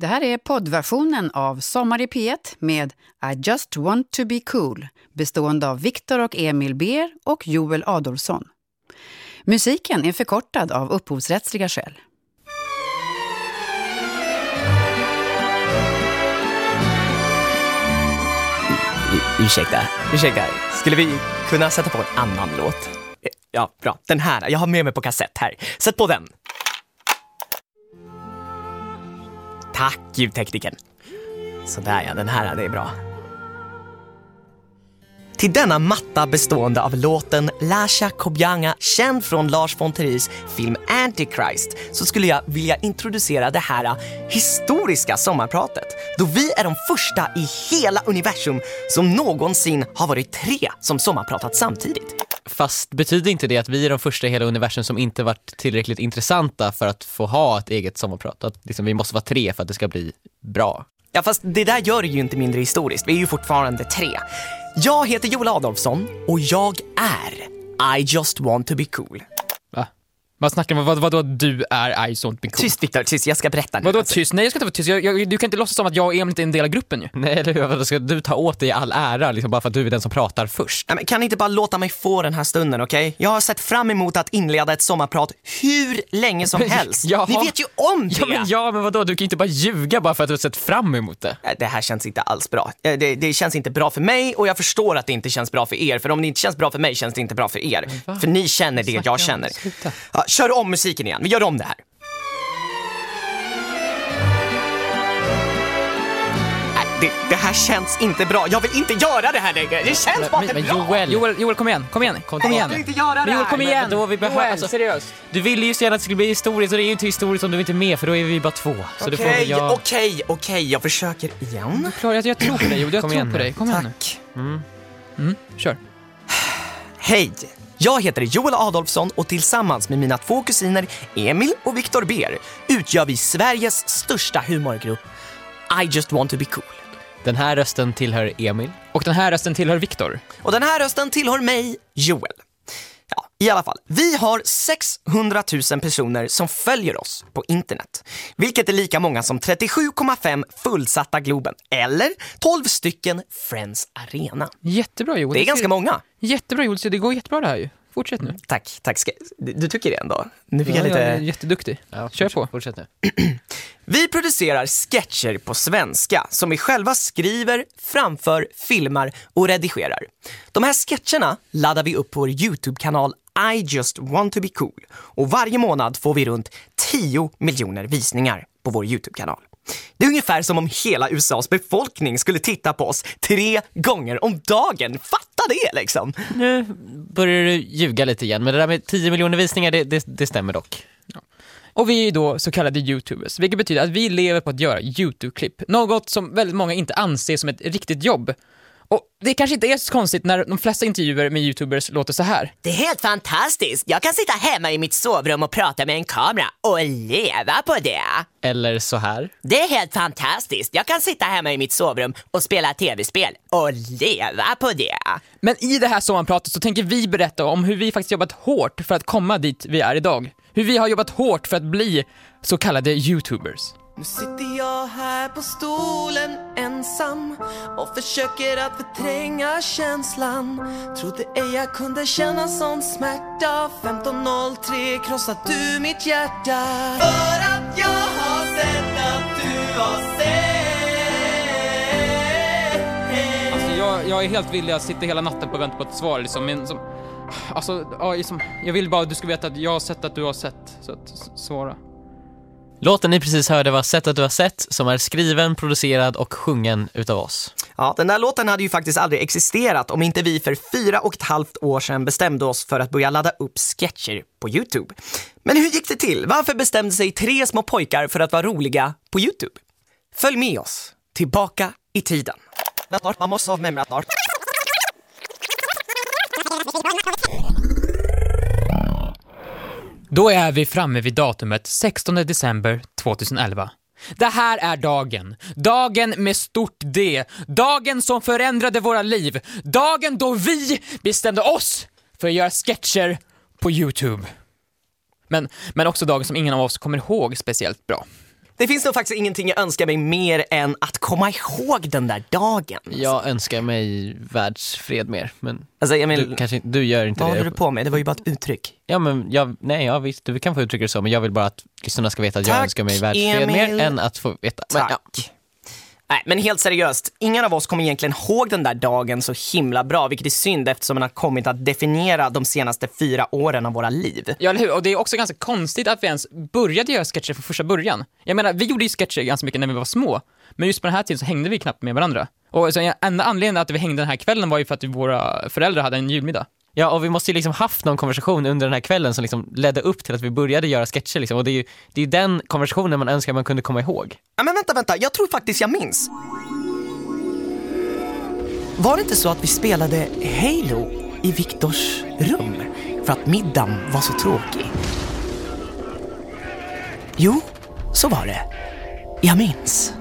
Det här är poddversionen av Sommar i P1 med I just want to be cool bestående av Viktor och Emil Ber och Joel Adolfsson. Musiken är förkortad av upphovsrättsliga skäl. ursäkta, ursäkta. Skulle vi kunna sätta på en annan låt? Ja, bra. Den här. Jag har med mig på kassett här. Sätt på den. Tack ljudtekniken. Sådär ja, den här, det är bra. Till denna matta bestående av låten Lasha Kobyanga, känd från Lars von Theris film Antichrist, så skulle jag vilja introducera det här historiska sommarpratet. Då vi är de första i hela universum som någonsin har varit tre som sommarpratat samtidigt. Fast betyder inte det att vi är de första i hela universum som inte varit tillräckligt intressanta för att få ha ett eget sommarprat? Att liksom, vi måste vara tre för att det ska bli bra. Ja, fast det där gör det ju inte mindre historiskt. Vi är ju fortfarande tre. Jag heter Joel Adolfsson och jag är I just want to be cool. Vad snackar man? Vad, vadå du är I sånt be cool? Tyst Viktor, tyst. Jag ska berätta nu. Vadå Alltså, tyst? Nej jag ska inte vara tyst. Jag, jag, du kan inte låtsas som att jag och Emil inte är en del av gruppen ju. Nej, eller hur? Vadå, Ska du ta åt dig all ära liksom, bara för att du är den som pratar först? Nej, men kan ni inte bara låta mig få den här stunden, okej? Jag har sett fram emot att inleda ett sommarprat hur länge som helst. Jaha. Ni vet ju om det! Ja men, ja men vadå, du kan inte bara ljuga bara för att du har sett fram emot det. Det här känns inte alls bra. Eh, Det, det känns inte bra för mig och jag förstår att det inte känns bra för er. För om det inte känns bra för mig känns det inte bra för er. För ni känner det jag känner. Sluta. Kör om musiken igen, vi gör om det här. Det, det här känns inte bra. Jag vill inte göra det här längre. Det känns bara inte Men bra. Joel, Joel, Joel kom igen, kom igen, kom, Jag igen. vill inte göra det Men Joel här. kom igen! Men då vi behöver- Joel, alltså- seriöst. du ville ju så gärna att det skulle bli historiskt och det är ju inte historiskt om du inte är med för då är vi bara två. Okej, väl jag... okej, okej. Jag försöker igen. Klar, jag, jag tror på dig Joel, jag Kom tror igen på dig. Kom igen Tack. nu. Mm, kör. Hej! Jag heter Joel Adolfsson och tillsammans med mina två kusiner Emil och Viktor Ber utgör vi Sveriges största humorgrupp I just want to be cool. Den här rösten tillhör Emil. Och den här rösten tillhör Viktor. Och den här rösten tillhör mig, Joel. I alla fall. Vi har 600 000 personer som följer oss på internet. Vilket är lika många som 37,5 fullsatta Globen. Eller 12 stycken Friends Arena. Jättebra Joel. Det är ganska många. Jättebra Joel, det går jättebra det här ju. Fortsätt nu. Tack, tack. Ska- Du, tycker det ändå? Nu fick Ja, jag lite... jag är jätteduktig. Ja, Kör på. Fortsätt nu. Vi producerar sketcher på svenska som vi själva skriver, framför, filmar och redigerar. De här sketcherna laddar vi upp på vår YouTube-kanal I just want to be cool och varje månad får vi runt 10 miljoner visningar på vår YouTube-kanal. Det är ungefär som om hela USAs befolkning skulle titta på oss tre gånger om dagen. Fatta det liksom! Nu börjar du ljuga lite igen, men det där med 10 miljoner visningar, det, det, det stämmer dock. Och vi är ju då så kallade YouTubers, vilket betyder att vi lever på att göra YouTube-klipp. Något som väldigt många inte anser som ett riktigt jobb. Och det kanske inte är så konstigt när de flesta intervjuer med YouTubers låter så här. Det är helt fantastiskt. Jag kan sitta hemma i mitt sovrum och prata med en kamera och leva på det. Eller så här. Det är helt fantastiskt. Jag kan sitta hemma i mitt sovrum och spela tv-spel och leva på det. Men i det här sommarpratet så tänker vi berätta om hur vi faktiskt jobbat hårt för att komma dit vi är idag. Hur vi har jobbat hårt för att bli så kallade YouTubers. Nu sitter jag här på stolen ensam och försöker att förtränga känslan. Trodde ej jag kunde känna sån smärta. 15.03 krossat du mitt hjärta? För att jag har sett att du har sett. Alltså jag, jag är helt villig att sitta hela natten på och vänta på ett svar liksom, men som... Alltså, ja, liksom, jag vill bara att du ska veta att jag har sett att du har sett, så att svara. Låten ni precis hörde var Sett att du har sett, som är skriven, producerad och sjungen utav oss. Ja, den där låten hade ju faktiskt aldrig existerat om inte vi för fyra och ett halvt år sedan bestämde oss för att börja ladda upp sketcher på Youtube. Men hur gick det till? Varför bestämde sig tre små pojkar för att vara roliga på Youtube? Följ med oss tillbaka i tiden. Då är vi framme vid datumet 16 december 2011. Det här är dagen. Dagen med stort D. Dagen som förändrade våra liv. Dagen då vi bestämde oss för att göra sketcher på YouTube. Men, men också dagen som ingen av oss kommer ihåg speciellt bra. Det finns nog faktiskt ingenting jag önskar mig mer än att komma ihåg den där dagen. Jag önskar mig världsfred mer, men Alltså, jag men, du, kanske, du gör inte vad det. håller du på med? Det var ju bara ett uttryck. Ja men jag, nej ja visst, du kan få uttrycka det så, men jag vill bara att lyssnarna ska veta att jag Tack, önskar mig världsfred Emil. mer än att få veta. Men, Tack. ja. Nej, men helt seriöst, ingen av oss kommer egentligen ihåg den där dagen så himla bra, vilket är synd eftersom den har kommit att definiera de senaste fyra åren av våra liv. Ja, eller hur? Och det är också ganska konstigt att vi ens började göra sketcher från första början. Jag menar, vi gjorde ju sketcher ganska mycket när vi var små, men just på den här tiden så hängde vi knappt med varandra. Och så enda anledningen att vi hängde den här kvällen var ju för att våra föräldrar hade en julmiddag ja, och vi måste ju liksom haft någon konversation under den här kvällen som liksom ledde upp till att vi började göra sketcher liksom. och det är ju det är den konversationen man önskar man kunde komma ihåg. Ja, men vänta, vänta, jag tror faktiskt jag minns. Var det inte så att vi spelade Halo i Viktors rum för att middagen var så tråkig? Jo, så var det. Jag minns.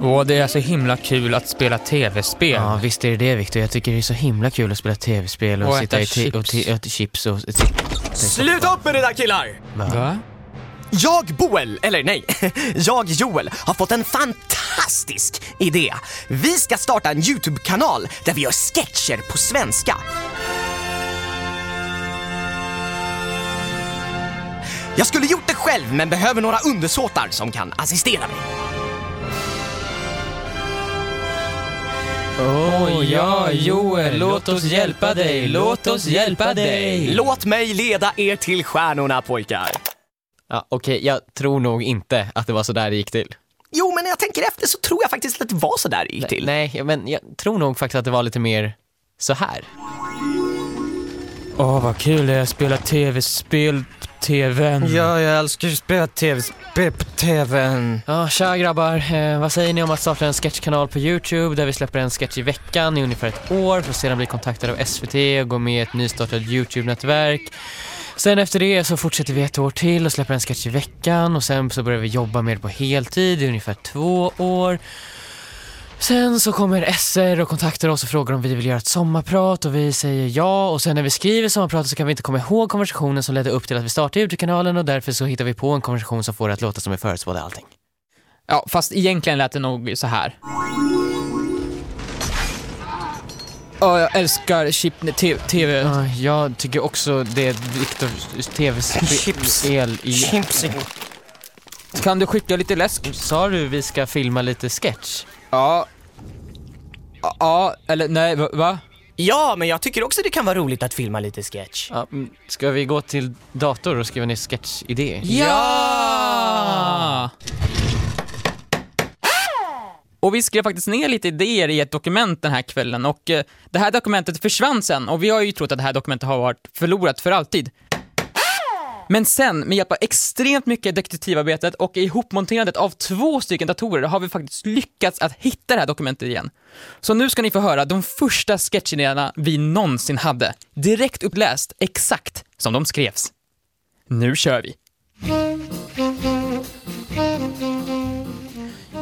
Och det är så himla kul att spela tv-spel. Ja visst är det det Viktor, jag tycker det är så himla kul att spela tv-spel och, Och sitta äta i och chips. te- äta chips och... Sluta upp med det där killar! Va? Jag Boel, eller nej, jag Joel har fått en fantastisk idé. Vi ska starta en YouTube-kanal där vi gör sketcher på svenska. Jag skulle gjort det själv men behöver några undersåtar som kan assistera mig. Åh ja, Joel, låt oss hjälpa dig, låt oss hjälpa dig. Låt mig leda er till stjärnorna pojkar. Ja, Okej, jag tror nog inte att det var så där det gick till. Jo, men när jag tänker efter så tror jag faktiskt att det var så där det gick till. Nej, men jag tror nog faktiskt att det var lite mer så här. Åh, vad kul det är att spela tv-spel tvn. jag älskar att spela tv-spel på tvn. Ja, tja grabbar. Eh, vad säger ni om att starta en sketchkanal på Youtube där vi släpper en sketch i veckan i ungefär ett år för att sedan bli kontaktade av SVT och gå med i ett nystartat Youtube-nätverk. Sen efter det så fortsätter vi ett år till och släpper en sketch i veckan och sen så börjar vi jobba med det på heltid i ungefär två år. Sen så kommer SR och kontaktar oss och frågar om vi vill göra ett sommarprat och vi säger ja och sen när vi skriver sommarpratet så kan vi inte komma ihåg konversationen som ledde upp till att vi startade Youtube-kanalen och därför så hittar vi på en konversation som får det att låta som vi förutspådde allting. Ja, fast egentligen lät det nog så här. Åh, jag älskar chip TV. TV. Ja, jag tycker också det är Viktors tv-spel i... Chimpsy. Kan du skicka lite läsk? Sa du vi ska filma lite sketch? Ja. Ja, eller nej, va? va? Ja, men jag tycker också det kan vara roligt att filma lite sketch. Ja, mm, ska vi gå till dator och skriva ner sketchidé? Ja! Och vi skrev faktiskt ner lite idéer i ett dokument den här kvällen och eh, det här dokumentet försvann sen och vi har ju trott att det här dokumentet har varit förlorat för alltid. Men sen, med hjälp av extremt mycket detektivarbetet och ihopmonterandet av två stycken datorer har vi faktiskt lyckats att hitta det här dokumentet igen. Så nu ska ni få höra de första sketchidéerna vi någonsin hade. Direkt uppläst, exakt som de skrevs. Nu kör vi!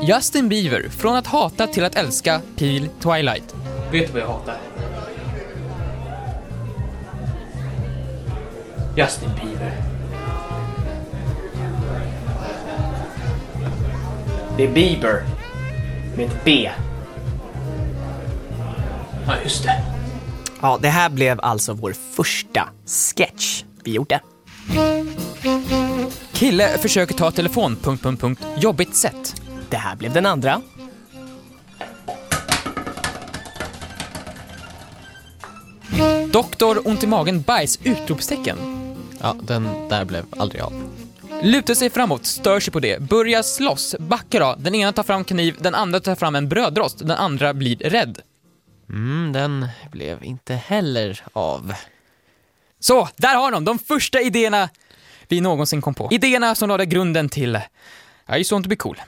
Justin Bieber, från att hata till att älska Peel Twilight. Vet du vad jag hatar? Justin Bieber. Det är Bieber. Med ett B. Ja, just det. Ja, det här blev alltså vår första sketch vi gjorde. Kille försöker ta telefon... Punkt, punkt, punkt, jobbigt sätt. Det här blev den andra. Doktor, ont i magen, bajs! Utropstecken. Ja, den där blev aldrig av. Lutar sig framåt, stör sig på det, börjar slåss, backar av, den ena tar fram kniv, den andra tar fram en brödrost, den andra blir rädd. Mm, den blev inte heller av. Så, där har de, de första idéerna vi någonsin kom på. Idéerna som lade grunden till I just want to be cool.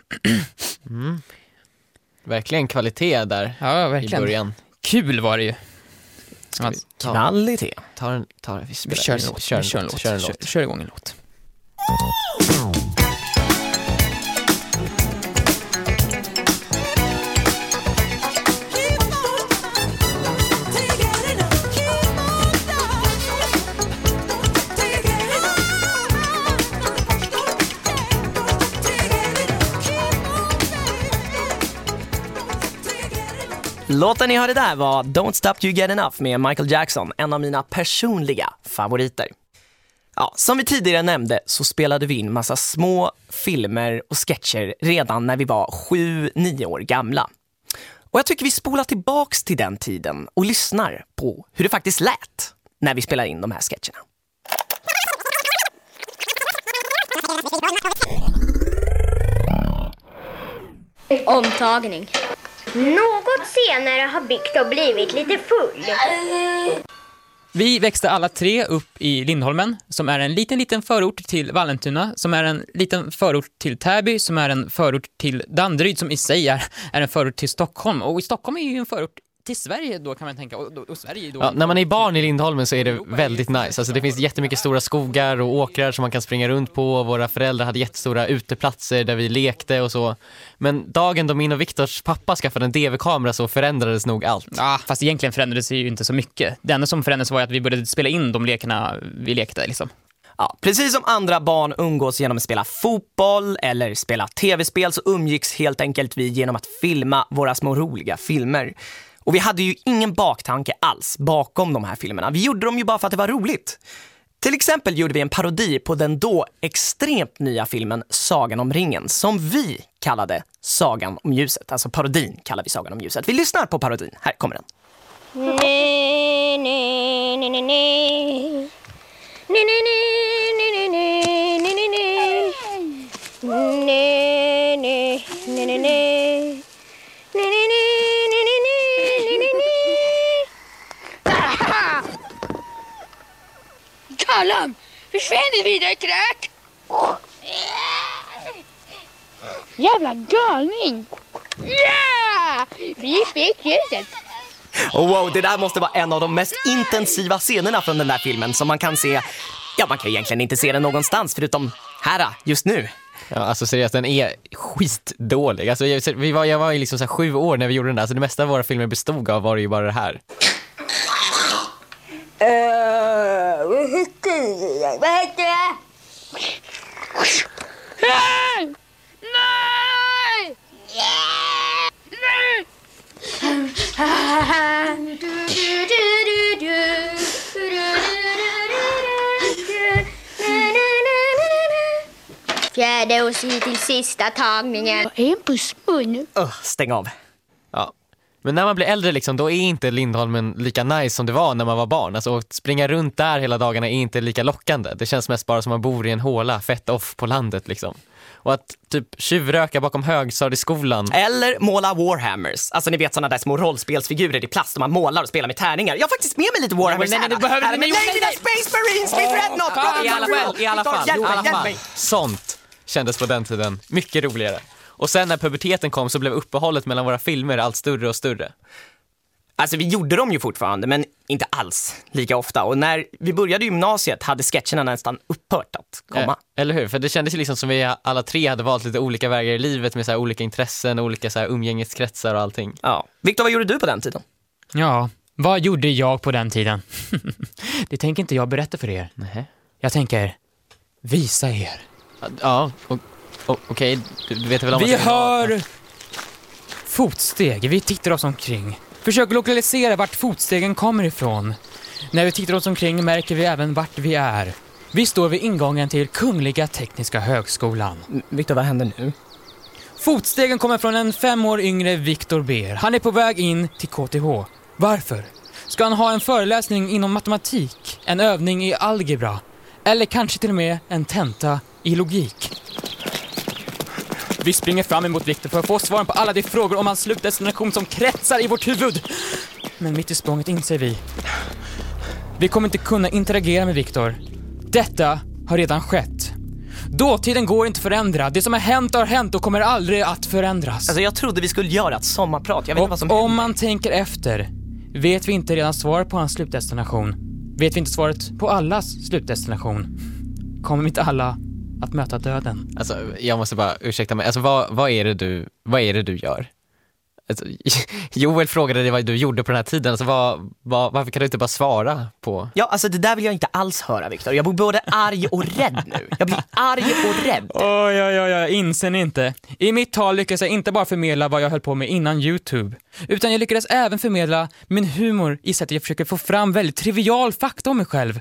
Verkligen kvalitet där Ja, i verkligen. början. Kul var det ju. Ska vi ta, Kvalitet. ta en, ta, vi Vi kör en vi låt, kör en vi kör en låt, låt, kör en kör, låt. kör igång en låt. Låten ni hörde där var Don't Stop You Get Enough med Michael Jackson, en av mina personliga favoriter. Ja, som vi tidigare nämnde så spelade vi in massa små filmer och sketcher redan när vi var 7-9 år gamla. Och jag tycker vi spolar tillbaks till den tiden och lyssnar på hur det faktiskt lät när vi spelar in de här sketcherna. Omtagning. Något senare har Viktor blivit lite full. Vi växte alla tre upp i Lindholmen, som är en liten, liten förort till Vallentuna, som är en liten förort till Täby, som är en förort till Danderyd, som i sig är, är en förort till Stockholm. Och i Stockholm är ju en förort till Sverige då kan man tänka, och, och, och Sverige då... Ja, när man är barn i Lindholmen så är det väldigt nice. Alltså det finns jättemycket stora skogar och åkrar som man kan springa runt på. Våra föräldrar hade jättestora uteplatser där vi lekte och så. Men dagen då min och Viktors pappa skaffade en DV-kamera så förändrades nog allt. Ja, fast egentligen förändrades det ju inte så mycket. Det enda som förändrades var att vi började spela in de lekarna vi lekte liksom. Ja, precis som andra barn umgås genom att spela fotboll eller spela tv-spel så umgicks helt enkelt vi genom att filma våra små roliga filmer. Och vi hade ju ingen baktanke alls bakom de här filmerna. Vi gjorde dem ju bara för att det var roligt. Till exempel gjorde vi en parodi på den då extremt nya filmen Sagan om ringen som vi kallade Sagan om ljuset. Alltså parodin kallar vi Sagan om ljuset. Vi lyssnar på parodin. Här kommer den. Nej, nej, nej, nej, nej. Nej, nej, nej, nej, nej, nej, nej, nej. Nej, nej, nej, nej, nej. Kallam! Försvinn vidare kräk! Jävla galning! Yeah! Vi fick ljuset. Wow, det där måste vara en av de mest intensiva scenerna från den där filmen som man kan se, ja man kan egentligen inte se den någonstans förutom här, just nu. Ja, alltså seriöst, den är skitdålig. Alltså, jag, vi var, jag var ju liksom så här sju år när vi gjorde den där, så det mesta av våra filmer bestod av var ju bara det här. Vad heter Vad heter det? Nej! Nej! Nej! Fjärde och till sista tagningen. En puss mun. Öh, stäng av. Men när man blir äldre liksom, då är inte Lindholmen lika nice som det var när man var barn. Alltså att springa runt där hela dagarna är inte lika lockande. Det känns mest bara som att man bor i en håla, fett off på landet liksom. Och att typ tjuvröka bakom högstadieskolan. Eller måla Warhammers. Alltså ni vet såna där små rollspelsfigurer i plast och man målar och spelar med tärningar. Jag har faktiskt med mig lite Warhammers nej, nej, här, du behöver- här, nej, men nej, nej, nej, nej. Space Marines! Ja, Rock, i alla fall, i alla fall, Hjälp i mig, alla hjälp fall. mig. Sånt kändes på den tiden mycket roligare. Och sen när puberteten kom så blev uppehållet mellan våra filmer allt större och större. Alltså vi gjorde dem ju fortfarande, men inte alls lika ofta. Och när vi började gymnasiet hade sketcherna nästan upphört att komma. Eh, eller hur? För det kändes ju liksom som vi alla tre hade valt lite olika vägar i livet med så här olika intressen, olika så här umgängeskretsar och allting. Ja. Viktor, vad gjorde du på den tiden? Ja, vad gjorde jag på den tiden? det tänker inte jag berätta för er. Nej. Jag tänker visa er. Ja, och, okej, du, du vet väl om Vi hör fotsteg, vi tittar oss omkring. Försöker lokalisera vart fotstegen kommer ifrån. När vi tittar oss omkring märker vi även vart vi är. Vi står vid ingången till Kungliga Tekniska Högskolan. Viktor, vad händer nu? Fotstegen kommer från en fem år yngre Viktor Ber. Han är på väg in till KTH. Varför? Ska han ha en föreläsning inom matematik, en övning i algebra eller kanske till och med en tenta i logik? Vi springer fram emot Viktor för att få svaren på alla de frågor om hans slutdestination som kretsar i vårt huvud. Men mitt i språnget inser vi. Vi kommer inte kunna interagera med Viktor. Detta har redan skett. Dåtiden går inte att förändra. Det som har hänt har hänt och kommer aldrig att förändras. Alltså jag trodde vi skulle göra ett sommarprat. Jag vet inte vad som Och om händer. man tänker efter, vet vi inte redan svaret på hans slutdestination? Vet vi inte svaret på allas slutdestination? Kommer inte alla att möta döden? Alltså, jag måste bara, ursäkta mig, alltså vad, vad, är det du, vad är det du gör? Alltså, Joel frågade dig vad du gjorde på den här tiden, alltså, vad, vad, varför kan du inte bara svara på? Ja, alltså det där vill jag inte alls höra Viktor. Jag blir både arg och rädd nu. Jag blir arg och rädd. Oj, oj, oj, oj, inser ni inte? I mitt tal lyckades jag inte bara förmedla vad jag höll på med innan YouTube, utan jag lyckades även förmedla min humor i sättet jag försöker få fram väldigt trivial fakta om mig själv.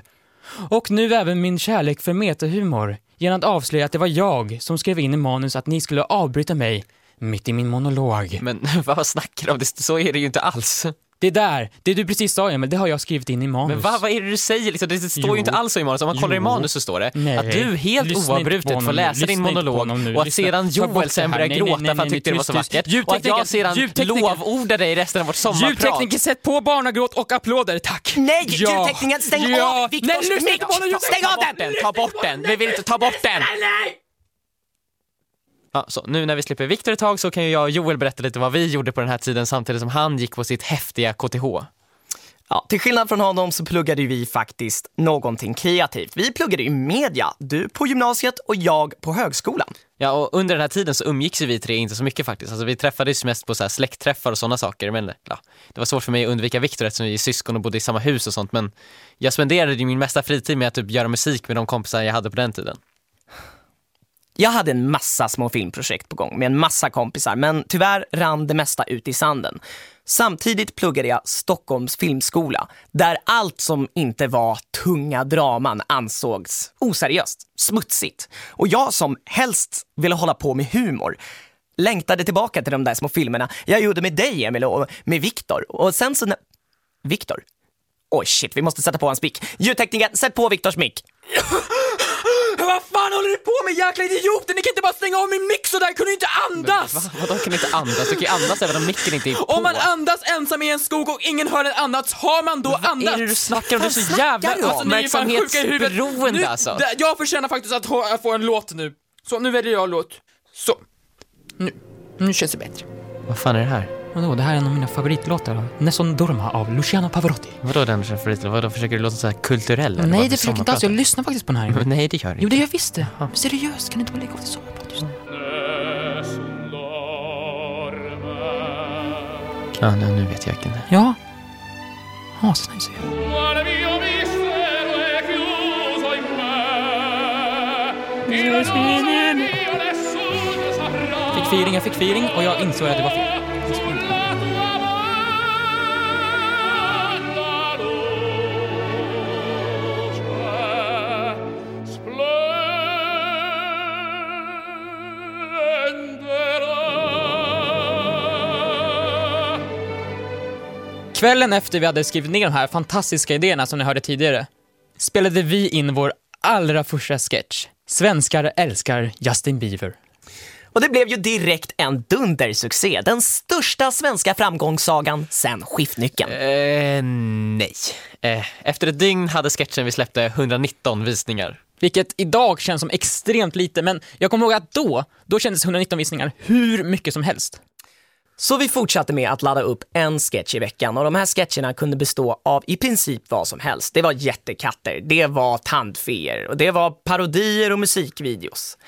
Och nu även min kärlek för metahumor, genom att avslöja att det var jag som skrev in i manus att ni skulle avbryta mig mitt i min monolog. Men vad snackar du om? Det, så är det ju inte alls. Det där, det du precis sa Emil, det har jag skrivit in i manus. Men vad, vad är det du säger? Liksom, det står Jo. ju inte alls så i manus. Om man kollar i Jo. manus så står det Nej. att du helt Lyssna oavbrutet får nu. läsa Lyssna din monolog och att sedan Joel sen börjar Nej, gråta nej, nej, för att han nej, tyckte det var så vackert. Och att Ljudtekniker, jag sedan ljudtekniker. lovordade dig resten av vårt sommarprat. Ljudtekniker, sätt på barnagråt och applåder, tack! Nej, Ja. ljudteknikern, stäng Ja. av Viktors Nej, lyssna mick! inte på honom, Stäng av den! Ta bort den! Vi vill inte ta bort den! Ja, så nu när vi slipper Viktor ett tag så kan ju jag och Joel berätta lite vad vi gjorde på den här tiden samtidigt som han gick på sitt häftiga KTH. Ja, till skillnad från honom så pluggade vi faktiskt någonting kreativt. Vi pluggade ju media, du på gymnasiet och jag på högskolan. Ja, och under den här tiden så umgicks vi tre inte så mycket faktiskt. Alltså vi träffades mest på så här släktträffar och sådana saker. Men ja, det var svårt för mig att undvika Viktor eftersom vi är syskon och bodde i samma hus och sånt. Men jag spenderade min mesta fritid med att typ göra musik med de kompisar jag hade på den tiden. Jag hade en massa små filmprojekt på gång med en massa kompisar, men tyvärr rann det mesta ut i sanden. Samtidigt pluggade jag Stockholms filmskola, där allt som inte var tunga draman ansågs oseriöst, smutsigt. Och jag som helst ville hålla på med humor längtade tillbaka till de där små filmerna jag gjorde med dig Emil och med Viktor. Och sen så... när- Viktor? Oj shit, vi måste sätta på hans mick. Ljudteknikern, sätt på Viktors mick. Vad fan håller du på med jäkla idioter? Ni kan inte bara stänga av min mix så där kunde inte andas! Va? Vadå kan inte andas? Du kan ju andas även om micken inte är på. Om man andas ensam i en skog och ingen hör en annats, har man då andats? Vad är det du snackar om? Du är så jävla? Alltså, ni uppmärksamhetsberoende Nu- alltså. Jag förtjänar faktiskt att ha, att få en låt nu. Så, nu väljer jag låt. Så. Nu. Nu känns det bättre. Vad fan är det här? Vadå, det här är en av mina favoritlåtar. Nessun Dorma av Luciano Pavarotti. Vadå den favoriten? Vadå försöker du låta så här kulturell? eller Nej, vad det för försöker inte alls. Jag lyssnar faktiskt på den här. Nej, det gör Jo, inte. det gör jag visst det. Seriöst, kan du inte bara lägga av till sommarprat just nu? Ja, nu, nu vet jag vilken det är. Ja. Asnice ju. Fick feeling, jag fick feeling och jag insåg att det var fel. Kvällen efter vi hade skrivit ner de här fantastiska idéerna som ni hörde tidigare, spelade vi in vår allra första sketch. Svenskar älskar Justin Bieber. Och det blev ju direkt en dundersuccé. Den största svenska framgångssagan sen skiftnyckeln. Eh, nej. Eh, efter ett dygn hade sketchen vi släppte 119 visningar. Vilket idag känns som extremt lite, men jag kommer ihåg att då, då kändes 119 visningar hur mycket som helst. Så vi fortsatte med att ladda upp en sketch i veckan och de här sketcherna kunde bestå av i princip vad som helst. Det var jättekatter, det var tandfeer och det var parodier och musikvideos.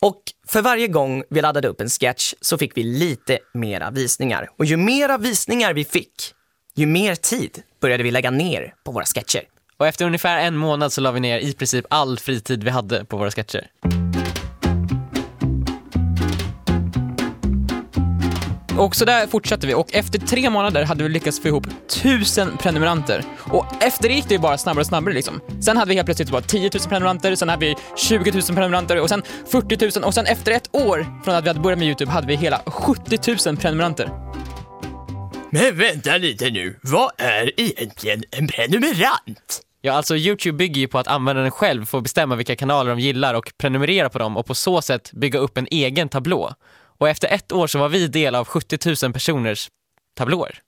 Och för varje gång vi laddade upp en sketch så fick vi lite mera visningar. Och ju mera visningar vi fick, ju mer tid började vi lägga ner på våra sketcher. Och efter ungefär en månad så la vi ner i princip all fritid vi hade på våra sketcher. Och så där fortsatte vi och efter tre månader hade vi lyckats få ihop tusen prenumeranter. Och efter det gick det ju bara snabbare och snabbare liksom. Sen hade vi helt plötsligt bara 10 000 prenumeranter, sen hade vi 20 000 prenumeranter och sen 40 000 och sen efter ett år från att vi hade börjat med YouTube hade vi hela 70 000 prenumeranter. Men vänta lite nu, vad är egentligen en prenumerant? Ja, alltså Youtube bygger ju på att användaren själv får bestämma vilka kanaler de gillar och prenumerera på dem och på så sätt bygga upp en egen tablå. Och efter ett år så var vi del av 70 000 personers tablåer.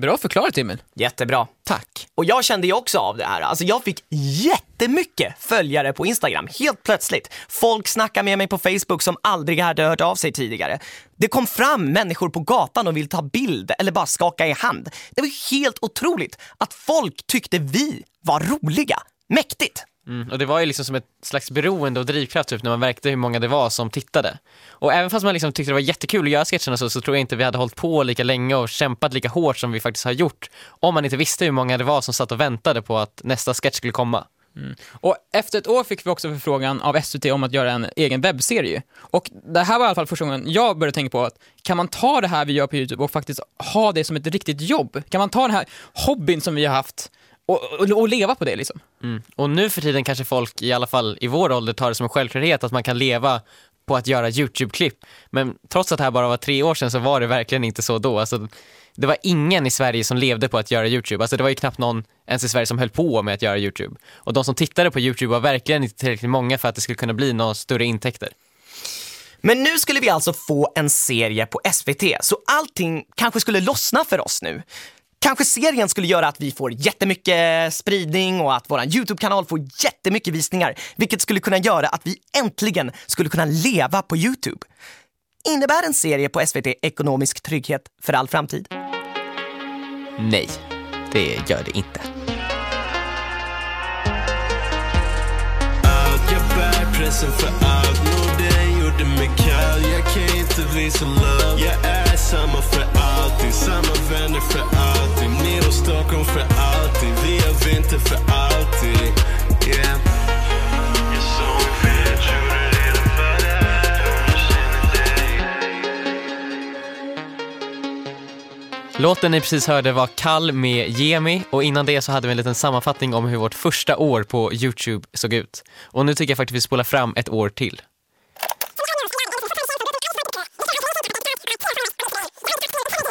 Bra förklarat Emil. Jättebra. Tack. Och jag kände ju också av det här. Alltså jag fick jättemycket följare på Instagram, helt plötsligt. Folk snackade med mig på Facebook som aldrig hade hört av sig tidigare. Det kom fram människor på gatan och ville ta bild eller bara skaka i hand. Det var helt otroligt att folk tyckte vi var roliga. Mäktigt! Mm, och det var ju liksom som ett slags beroende och drivkraft typ när man märkte hur många det var som tittade. Och även fast man liksom tyckte det var jättekul att göra sketcherna så, så tror jag inte vi hade hållit på lika länge och kämpat lika hårt som vi faktiskt har gjort om man inte visste hur många det var som satt och väntade på att nästa sketch skulle komma. Mm. Och efter ett år fick vi också förfrågan av SVT om att göra en egen webbserie. Och det här var i alla fall första gången jag började tänka på att kan man ta det här vi gör på YouTube och faktiskt ha det som ett riktigt jobb? Kan man ta den här hobbyn som vi har haft och, och, och leva på det liksom? Mm. Och nu för tiden kanske folk, i alla fall i vår ålder, tar det som en självklarhet att man kan leva på att göra YouTube-klipp. Men trots att det här bara var tre år sedan så var det verkligen inte så då. Alltså, det var ingen i Sverige som levde på att göra YouTube. Alltså det var ju knappt någon ens i Sverige som höll på med att göra YouTube. Och de som tittade på YouTube var verkligen inte tillräckligt många för att det skulle kunna bli några större intäkter. Men nu skulle vi alltså få en serie på SVT, så allting kanske skulle lossna för oss nu. Kanske serien skulle göra att vi får jättemycket spridning och att vår YouTube-kanal får jättemycket visningar, vilket skulle kunna göra att vi äntligen skulle kunna leva på YouTube. Innebär en serie på SVT ekonomisk trygghet för all framtid? Nej, det gör det inte. allt Jag bär pressen för allt Norden gjorde mig kall Jag kan inte visa love Jag är samma för alltid Samma vänner för alltid. Ner och Stockholm för alltid. Vi har vinter för alltid. Yeah. Jag såg en fet, gjorde redan för dig Låten ni precis hörde var Kall med Jemi och innan det så hade vi en liten sammanfattning om hur vårt första år på YouTube såg ut. Och nu tycker jag faktiskt vi spolar fram ett år till.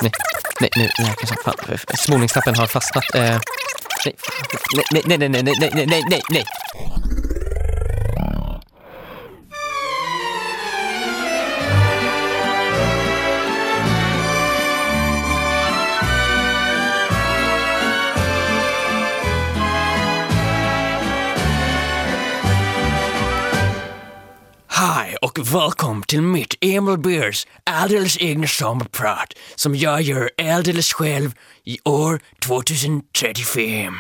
Nej, nej, nu, nej, kanske, fan, spolningsknappen har fastnat. Eh, nej, nej, nej, nej, nej, nej, nej, nej, nej, och välkommen till mitt Emil Beers alldeles egna sommarprat som jag gör alldeles själv i år 2035.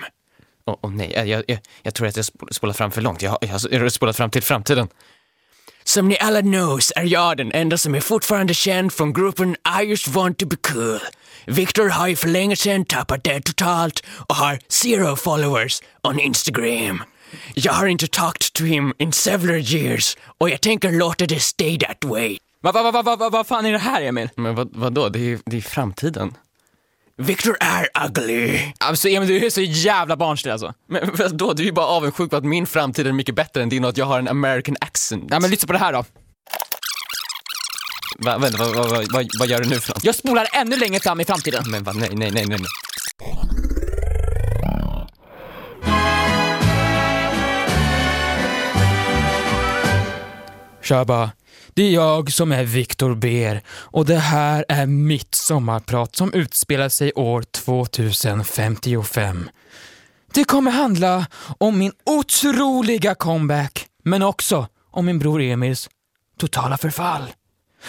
Åh oh, nej, jag, jag, jag tror att jag sp- spolat fram för långt. Jag, har- jag har spolat fram till framtiden. Som ni alla knows är jag den enda som är fortfarande känd från gruppen I just want to be cool. Victor har ju för länge sedan tappat det totalt och har zero followers on Instagram. Jag har inte talked to him in several years och jag tänker låta det stay that way. Vad va, va, va, va, vad fan är det här Emil? Men vad, vadå? Det är det är framtiden. Victor är ugly. Alltså Emil du är så jävla barnslig alltså. Men vadå? Du är ju bara avundsjuk på att min framtid är mycket bättre än din och att jag har en American accent. Ja men lyssna på det här då. Va, vänta, vad, vad, vad, vad, vad gör du nu för något? Jag spolar ännu längre fram i framtiden. Men vad, nej, nej, nej, nej. nej. Tjaba, det är jag som är Viktor Ber och det här är mitt sommarprat som utspelar sig år 2055. Det kommer handla om min otroliga comeback, men också om min bror Emils totala förfall.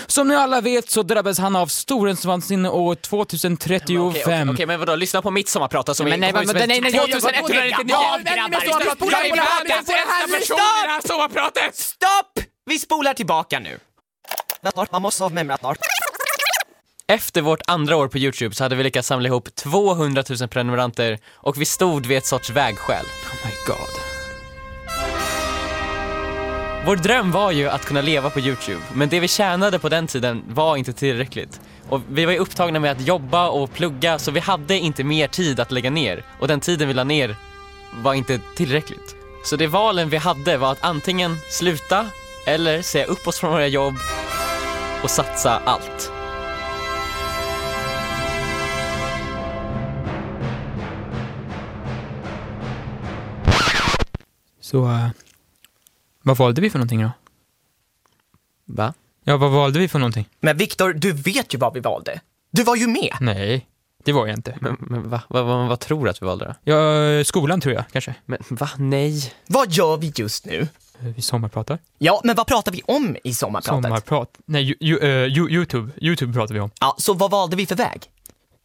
Som ni alla vet så drabbades han av storhetsvansinne år 2035. Okej, okej, okej, men vadå? Lyssna på mitt sommarprat som nej, kommer men- nej, nej, nej, 2199. Jag är världens äldsta person i det här sommarpratet! Stopp! Vi spolar tillbaka nu. Efter vårt andra år på Youtube så hade vi lyckats samla ihop 200 000 prenumeranter och vi stod vid ett sorts vägskäl. Oh my god. Vår dröm var ju att kunna leva på Youtube, men det vi tjänade på den tiden var inte tillräckligt. Och vi var ju upptagna med att jobba och plugga så vi hade inte mer tid att lägga ner och den tiden vi la ner var inte tillräckligt. Så det valen vi hade var att antingen sluta eller säga upp oss från våra jobb och satsa allt. Så, uh, vad valde vi för någonting då? Va? Ja, vad valde vi för någonting? Men Viktor, du vet ju vad vi valde. Du var ju med. Nej, det var jag inte. Men, men va? Va, va, vad tror du att vi valde då? Ja, skolan tror jag kanske. Men va? Nej. Vad gör vi just nu? Vi sommarpratar. Ja, men vad pratar vi om i sommarpratet? Sommarprat. Nej, ju, ju, eh, ju, Youtube. Youtube pratar vi om. Ja, så vad valde vi för väg?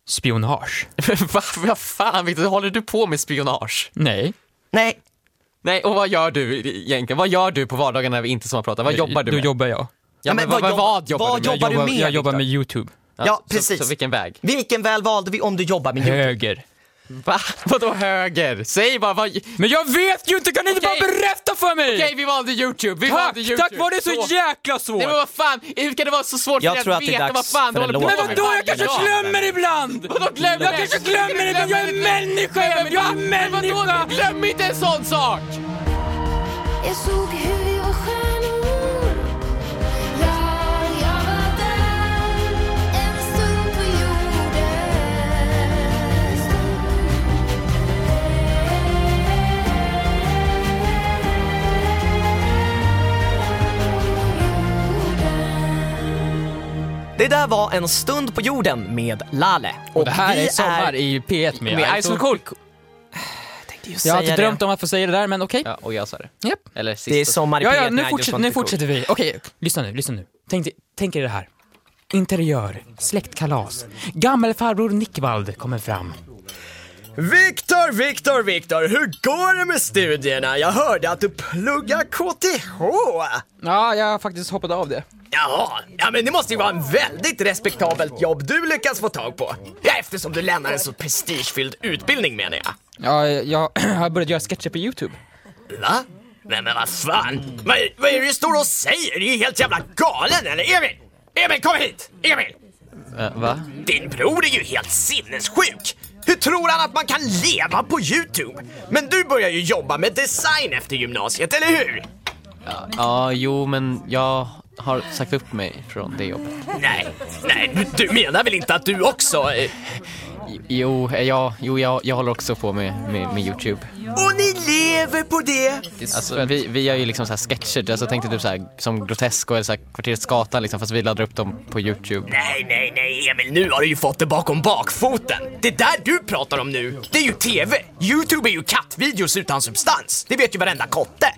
Spionage. va? Vad fan Victor, håller du på med spionage? Nej. Nej, Nej, och vad gör du egentligen? Vad gör du på vardagarna när vi inte sommarpratar? Vad jobbar du Då med? jobbar jag. Ja, men men vad vad, jobb- vad jobbar vad du med? jobbar du jag, med, jag jobbar med YouTube. Ja, så, precis. Så, vilken väg? Vilken väl valde vi om du jobbar med YouTube? Höger. Va? Vadå höger? Säg bara vad... Men jag vet ju inte, kan ni inte Okej. bara berätta för mig? Okej, vi valde YouTube. Vi tack, valde YouTube. tack, var det så jäkla svårt? Nej men vad fan, hur kan det vara så svårt Jag för dig tror att att det är veta vad dags fan för du en håller på låt. med? Men vadå, jag kanske Ja. glömmer ibland! Vadå glömmer? Jag kanske glömmer ibland, jag är människa Emil, jag är Men vadå, människa! glöm inte en sån sak! Jag såg hur Det där var En stund på jorden med Lale. Och det här vi är Sommar i P1 med, Med Ice Cool. tänkte ju Jag har säga alltid drömt det. om att få säga det där, men okej. Ja, och jag sa det. Japp. Eller sist. Det är Sommar i Ja, P1 ja, med nu, just fortsätter, want nu fortsätter vi. Okej, lyssna nu, lyssna nu. Tänk, tänk er det här. Interiör, släktkalas. Gammelfarbror Nickvald kommer fram. Viktor, Viktor, Viktor, hur går det med studierna? Jag hörde att du pluggar KTH. Ja, jag har faktiskt hoppat av det. Jaha, ja men det måste ju vara en väldigt respektabelt jobb du lyckas få tag på. Ja, eftersom du lämnar en så prestigefylld utbildning menar jag. Ja, jag har börjat göra sketcher på YouTube. Va? Nej men vad fan, vad, vad är det du står och säger? Du är ju helt jävla galen eller? Emil! Emil kom hit! Emil! Uh, va? Din bror är ju helt sinnessjuk! Hur tror han att man kan leva på YouTube? Men du börjar ju jobba med design efter gymnasiet, eller hur? Ja, jo men jag har sagt upp mig från det jobbet. Nej, nej, du, du menar väl inte att du också... Eh, Jo, eh, ja, jo jag, jag håller också på med, med, med YouTube. och ni lever på det? Alltså, vi, vi gör ju liksom så här sketcher, alltså, tänkte typ så här, som Grotesco eller så här, Kvarterets Gatan liksom, fast vi laddar upp dem på YouTube. Nej, nej, nej, Emil, nu har du ju fått det bakom bakfoten. Det där du pratar om nu, det är ju TV. YouTube är ju kattvideos utan substans. Det vet ju varenda kotte.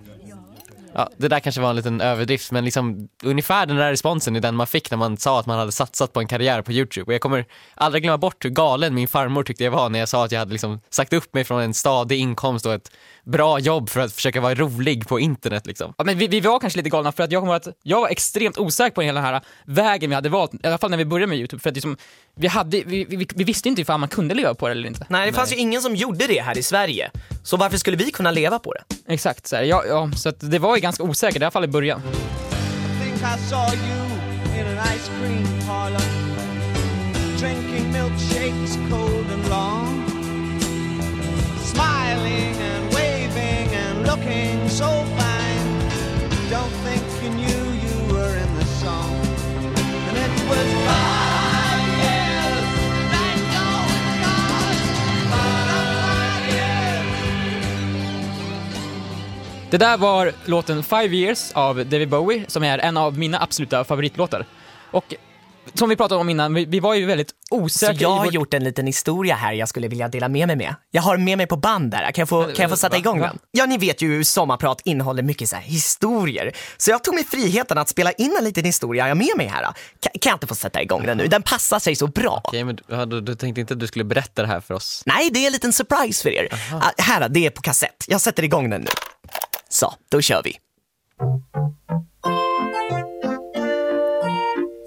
Ja, det där kanske var en liten överdrift men liksom ungefär den där responsen är den man fick när man sa att man hade satsat på en karriär på YouTube. Och jag kommer aldrig glömma bort hur galen min farmor tyckte jag var när jag sa att jag hade liksom sagt upp mig från en stadig inkomst och ett bra jobb för att försöka vara rolig på internet liksom. Ja, men vi, vi var kanske lite galna för att jag kommer ihåg att jag var extremt osäker på hela den här vägen vi hade valt, i alla fall när vi började med YouTube. För att liksom, vi, hade, vi, vi, vi visste inte ifall man kunde leva på det eller inte. Nej, det fanns ju ingen som gjorde det här i Sverige. Så varför skulle vi kunna leva på det? Exakt, så, här, ja, ja, så att det var ju ganska osäkert, i alla fall i början. think I saw you in an ice cream parlor, drinking milkshakes cold and long, smiling and waving and looking so fine. Don't think you knew you were in the song, and it was five Det där var låten Five Years av David Bowie, som är en av mina absoluta favoritlåtar. Och som vi pratade om innan, vi, vi var ju väldigt Så osäkra jag i har vårt... gjort en liten historia här jag skulle vilja dela med mig med. Jag har med mig på band där, kan jag få, kan jag få sätta Va? igång Va? den? Ja, ni vet ju hur sommarprat innehåller mycket så här historier. Så jag tog mig friheten att spela in en liten historia jag har med mig här. Kan, kan jag inte få sätta igång den nu? Den passar sig så bra. Okej, men du, du, du tänkte inte att du skulle berätta det här för oss? Nej, det är en liten surprise för er. Ah, här, det är på kassett. Jag sätter igång den nu. Så, då kör vi.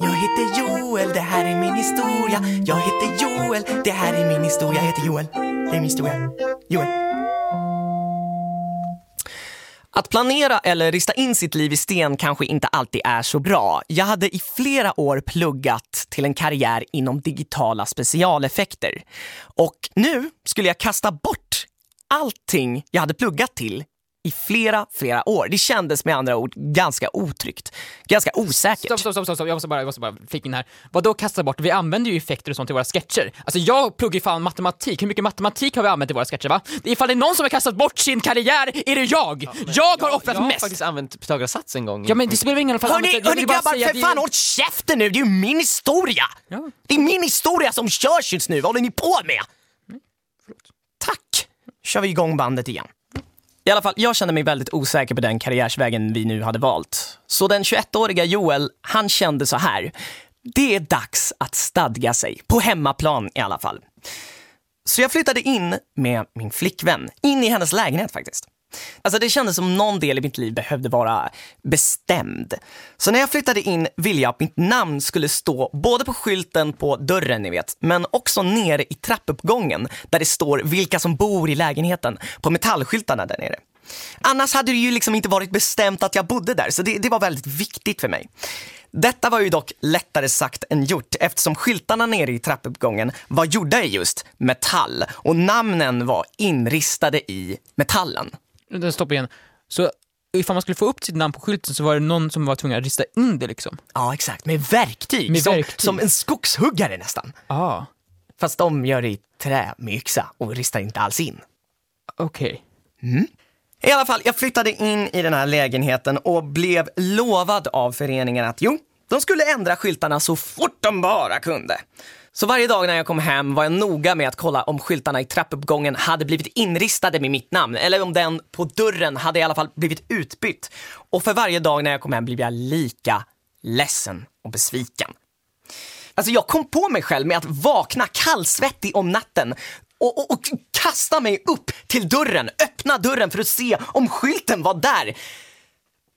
Jag heter Joel, det här är min historia. Jag heter Joel, det här är min historia. Jag heter Joel, det är min historia. Joel. Att planera eller rista in sitt liv i sten kanske inte alltid är så bra. Jag hade i flera år pluggat till en karriär inom digitala specialeffekter. Och nu skulle jag kasta bort allting jag hade pluggat till i flera, flera år. Det kändes med andra ord ganska otryggt. Ganska osäkert. Stopp, stopp, stopp, stopp. Jag måste bara, jag måste bara flika in här. Vadå kasta bort? Vi använder ju effekter och sånt i våra sketcher. Alltså jag pluggar ju fan matematik. Hur mycket matematik har vi använt i våra sketcher va? Ifall det är någon som har kastat bort sin karriär, är det jag! jag har offrat Jag har mest! faktiskt använt Pythagoras sats en gång. Ja men det spelar ingen roll. Hörni, hörni bara grabbar, för fan håll käften nu! Det är ju min historia! Ja. Det är min historia som körs just nu, vad håller ni på med? Tack! kör vi igång bandet igen. I alla fall, jag kände mig väldigt osäker på den karriärsvägen vi nu hade valt. Så den 21-åriga Joel, han kände så här. Det är dags att stadga sig, på hemmaplan i alla fall. Så jag flyttade in med min flickvän, in i hennes lägenhet faktiskt. Alltså det kändes som någon del i mitt liv behövde vara bestämd. Så när jag flyttade in ville jag att mitt namn skulle stå både på skylten på dörren, ni vet, men också nere i trappuppgången där det står vilka som bor i lägenheten på metallskyltarna där nere. Annars hade det ju liksom inte varit bestämt att jag bodde där, så det, det var väldigt viktigt för mig. Detta var ju dock lättare sagt än gjort eftersom skyltarna nere i trappuppgången var gjorda i just metall och namnen var inristade i metallen. Den stoppar igen. Så ifall man skulle få upp sitt namn på skylten så var det någon som var tvungen att rista in det liksom? Ja, exakt. Med verktyg. Med som, verktyg. som en skogshuggare nästan. Ja, Fast de gör det i trä med yxa och ristar inte alls in. okej. I alla fall, jag flyttade in i den här lägenheten och blev lovad av föreningen att jo, de skulle ändra skyltarna så fort de bara kunde. Så varje dag när jag kom hem var jag noga med att kolla om skyltarna i trappuppgången hade blivit inristade med mitt namn eller om den på dörren hade i alla fall blivit utbytt. Och för varje dag när jag kom hem blev jag lika ledsen och besviken. Alltså jag kom på mig själv med att vakna kallsvettig om natten och, och, och kasta mig upp till dörren, öppna dörren för att se om skylten var där.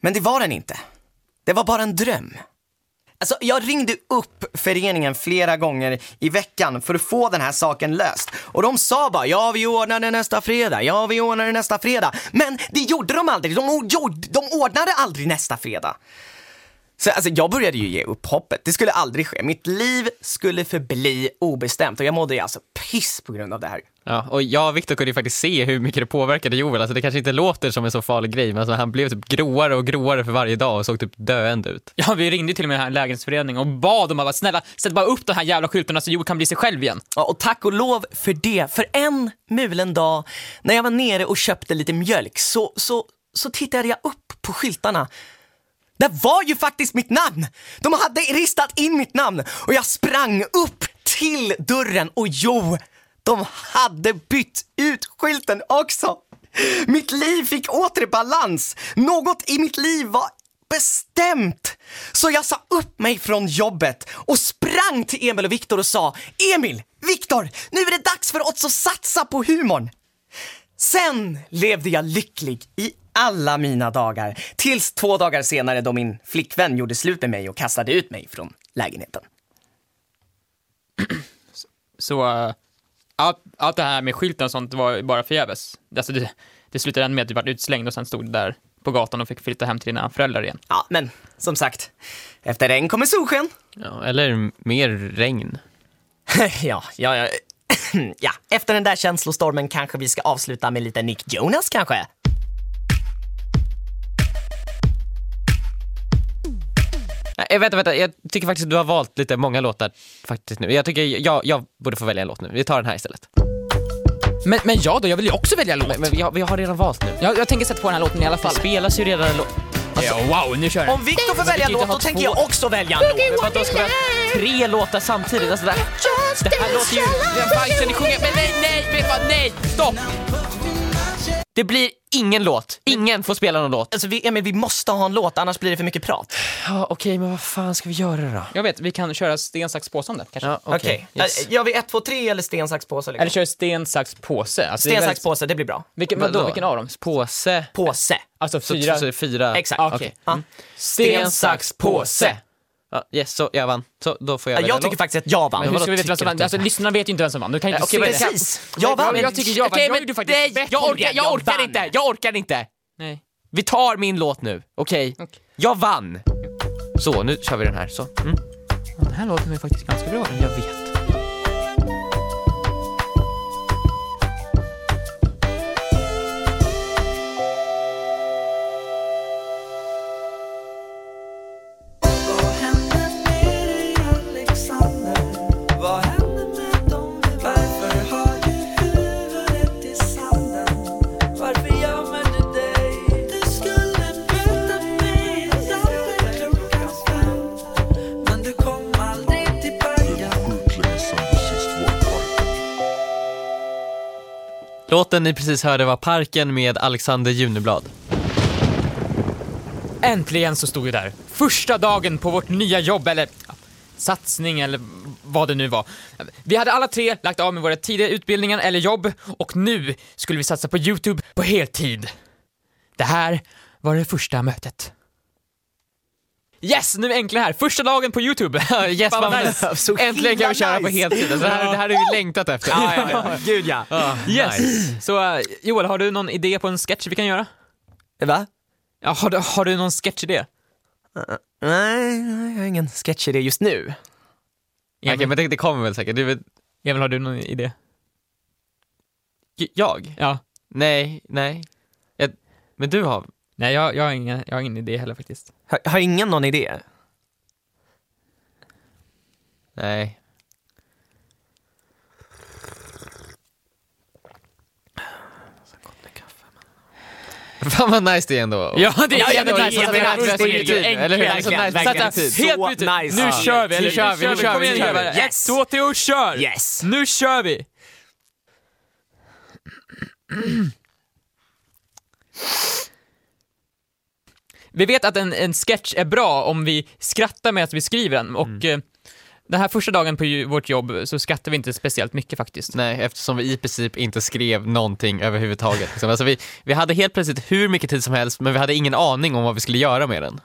Men det var den inte. Det var bara en dröm. Alltså, jag ringde upp föreningen flera gånger i veckan för att få den här saken löst. Och de sa bara, ja vi ordnar det nästa fredag, ja vi ordnar det nästa fredag. Men det gjorde de aldrig, de, de ordnade aldrig nästa fredag. Så alltså, jag började ju ge upp hoppet. Det skulle aldrig ske. Mitt liv skulle förbli obestämt och jag mådde ju alltså piss på grund av det här. Ja, och jag och Viktor kunde ju faktiskt se hur mycket det påverkade Joel. Alltså det kanske inte låter som en så farlig grej, men alltså han blev typ gråare och gråare för varje dag och såg typ döende ut. Ja, vi ringde till och med den här lägenhetsföreningen och bad dem att snälla, sätt bara upp de här jävla skyltarna så Joel kan bli sig själv igen. Ja, och tack och lov för det. För en mulen dag när jag var nere och köpte lite mjölk så, så, så tittade jag upp på skyltarna. Det var ju faktiskt mitt namn! De hade ristat in mitt namn och jag sprang upp till dörren och jo, de hade bytt ut skylten också. Mitt liv fick åter balans. Något i mitt liv var bestämt. Så jag sa upp mig från jobbet och sprang till Emil och Viktor och sa Emil, Viktor, nu är det dags för oss att satsa på humorn. Sen levde jag lycklig i alla mina dagar. Tills två dagar senare då min flickvän gjorde slut med mig och kastade ut mig från lägenheten. Så uh, allt, allt det här med skylten och sånt var bara förgäves. Alltså det, det slutade med att du var utslängd och sen stod du där på gatan och fick flytta hem till dina föräldrar igen. Ja, men som sagt, efter regn kommer solsken. Ja, eller mer regn. ja, ja, ja. ja, efter den där känslostormen kanske vi ska avsluta med lite Nick Jonas kanske? Nej, vänta, vänta, jag tycker faktiskt att du har valt lite många låtar faktiskt nu. Jag tycker jag, jag borde få välja en låt nu. Vi tar den här istället. Men, men jag då? Jag vill ju också välja låt. Men, men vi, har, vi har redan valt nu. Jag, jag tänker sätta på den här låten i alla Det fall. spelas ju redan en låt. ja, wow, nu kör. Om Viktor får välja kan inte låt, då tänker jag också välja en låt. Men vadå, ska vi ha tre låtar samtidigt? Alltså det, här, det här låter ju... Fan ska ni sjunga? Men nej, nej, vet vad? Nej, stopp! Det blir ingen låt. Ingen får spela någon låt. Alltså, vi, Emil, vi måste ha en låt, annars blir det för mycket prat. Ja, okej, men vad fan ska vi göra då? Jag vet, vi kan köra sten, sax, påse om det kanske. Ja, Okej. Yes. Gör vi ett, två, tre eller sten, sax, påse? Liksom? Eller kör sten, sax, påse. Alltså, det är sten, väldigt- sax, påse, det blir bra. Vilken, vadå, Vadå? vilken av dem? Påse. Påse. Alltså Så, fyra. så, så fyra. Exakt. Ah, okej. Okej. Ja. Sten, sax, påse. Ja, yes, så jag vann. Så då får jag Ja, välja jag tycker låt. faktiskt att jag vann. Men hur ska vi veta vem som vann? Alltså lyssnarna vet ju inte vem som vann. Du kan ju inte okej, det. Precis! Jag vann. Jag tycker jag vann. Okej, Jag men gjorde faktiskt nej, bättre. jag orkar, jag Jag orkar vann. inte! Jag orkar inte! Nej. Vi tar min låt nu, okej? Okej. Jag vann! Så, nu kör vi den här. Så. Mm. Den här låten är faktiskt ganska bra. Jag vet. Låten ni precis hörde var Parken med Alexander Juneblad. Äntligen så stod vi där. Första dagen på vårt nya jobb, eller satsning eller vad det nu var. Vi hade alla tre lagt av med våra tidigare utbildningar eller jobb och nu skulle vi satsa på YouTube på heltid. Det här var det första mötet. Yes, nu är vi äntligen här. Första dagen på YouTube. yes, Fan, vad nice. nice. Så Äntligen kan vi köra på nice. heltid. Alltså, det, här, det här har vi längtat efter. Ja, ja, ja. Gud ja. Yes. Så uh, Joel, har du någon idé på en sketch vi kan göra? Va? Ja, har, du, har du någon sketchidé? Nej, jag har ingen sketchidé just nu. Okej, men det, det kommer väl säkert. Du, vet- Emil, har du någon idé? Jag? Ja. Nej, nej. Jag, men du har? Nej, jag, jag, har ingen, jag har ingen idé heller faktiskt. Har, har ingen någon idé? Nej. Fan vad nice det är ändå. Ja, det är ja, men det är jättenice att det i tid, eller hur? Alltså, nice. Så att, Så Helt nice. Nu kör vi, eller Nu kör vi, nu kör vi, grabbar. Ett, Yes. två, tre och kör! Yes! Nu kör vi! Vi vet att en, en sketch är bra om vi skrattar medan vi skriver den och eh, den här första dagen på vårt jobb så skrattar vi inte speciellt mycket faktiskt. Nej, eftersom vi i princip inte skrev någonting överhuvudtaget. Liksom. Alltså vi, vi hade helt plötsligt hur mycket tid som helst, men vi hade ingen aning om vad vi skulle göra med den.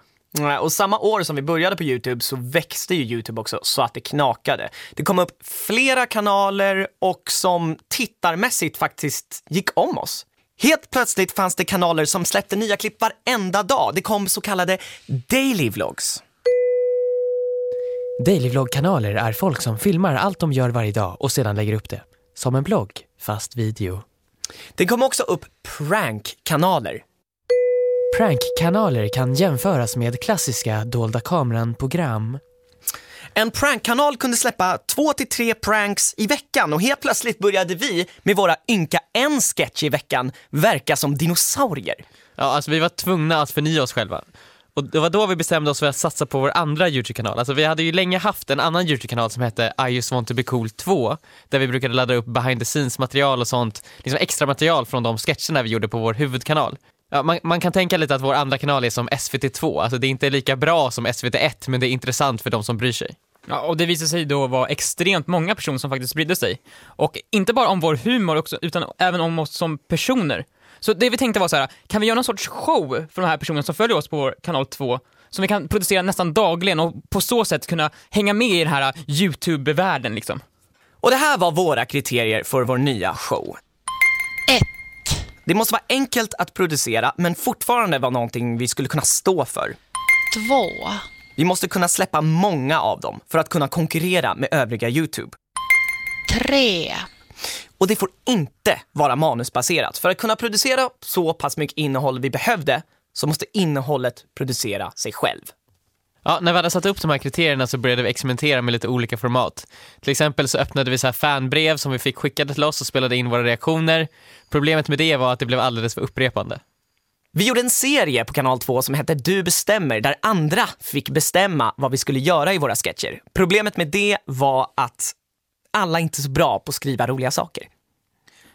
Och samma år som vi började på YouTube så växte ju YouTube också så att det knakade. Det kom upp flera kanaler och som tittarmässigt faktiskt gick om oss. Helt plötsligt fanns det kanaler som släppte nya klipp varenda dag. Det kom så kallade daily vlogs. Dailyvlogg-kanaler är folk som filmar allt de gör varje dag och sedan lägger upp det. Som en blogg, fast video. Det kom också upp prank-kanaler. Prank-kanaler kan jämföras med klassiska dolda kameran-program. En prankkanal kunde släppa två till tre pranks i veckan och helt plötsligt började vi med våra ynka en sketch i veckan verka som dinosaurier. Ja, alltså vi var tvungna att förnya oss själva. Och det var då vi bestämde oss för att satsa på vår andra YouTube-kanal. Alltså vi hade ju länge haft en annan YouTube-kanal som hette I just want to be cool 2, där vi brukade ladda upp behind the scenes material och sånt, liksom extra material från de sketcherna vi gjorde på vår huvudkanal. Ja, man, man kan tänka lite att vår andra kanal är som SVT2, alltså det är inte lika bra som SVT1, men det är intressant för de som bryr sig. Ja, och det visade sig då vara extremt många personer som faktiskt brydde sig. Och inte bara om vår humor också, utan även om oss som personer. Så det vi tänkte var så här, kan vi göra någon sorts show för de här personerna som följer oss på vår kanal 2, som vi kan producera nästan dagligen och på så sätt kunna hänga med i den här YouTube-världen liksom. Och det här var våra kriterier för vår nya show. 1. Det måste vara enkelt att producera men fortfarande vara någonting vi skulle kunna stå för. 2. Vi måste kunna släppa många av dem för att kunna konkurrera med övriga YouTube. 3. Och det får inte vara manusbaserat. För att kunna producera så pass mycket innehåll vi behövde så måste innehållet producera sig själv. Ja, när vi hade satt upp de här kriterierna så började vi experimentera med lite olika format. Till exempel så öppnade vi så här fanbrev som vi fick skickade till oss och spelade in våra reaktioner. Problemet med det var att det blev alldeles för upprepande. Vi gjorde en serie på kanal 2 som hette Du bestämmer där andra fick bestämma vad vi skulle göra i våra sketcher. Problemet med det var att alla inte är så bra på att skriva roliga saker.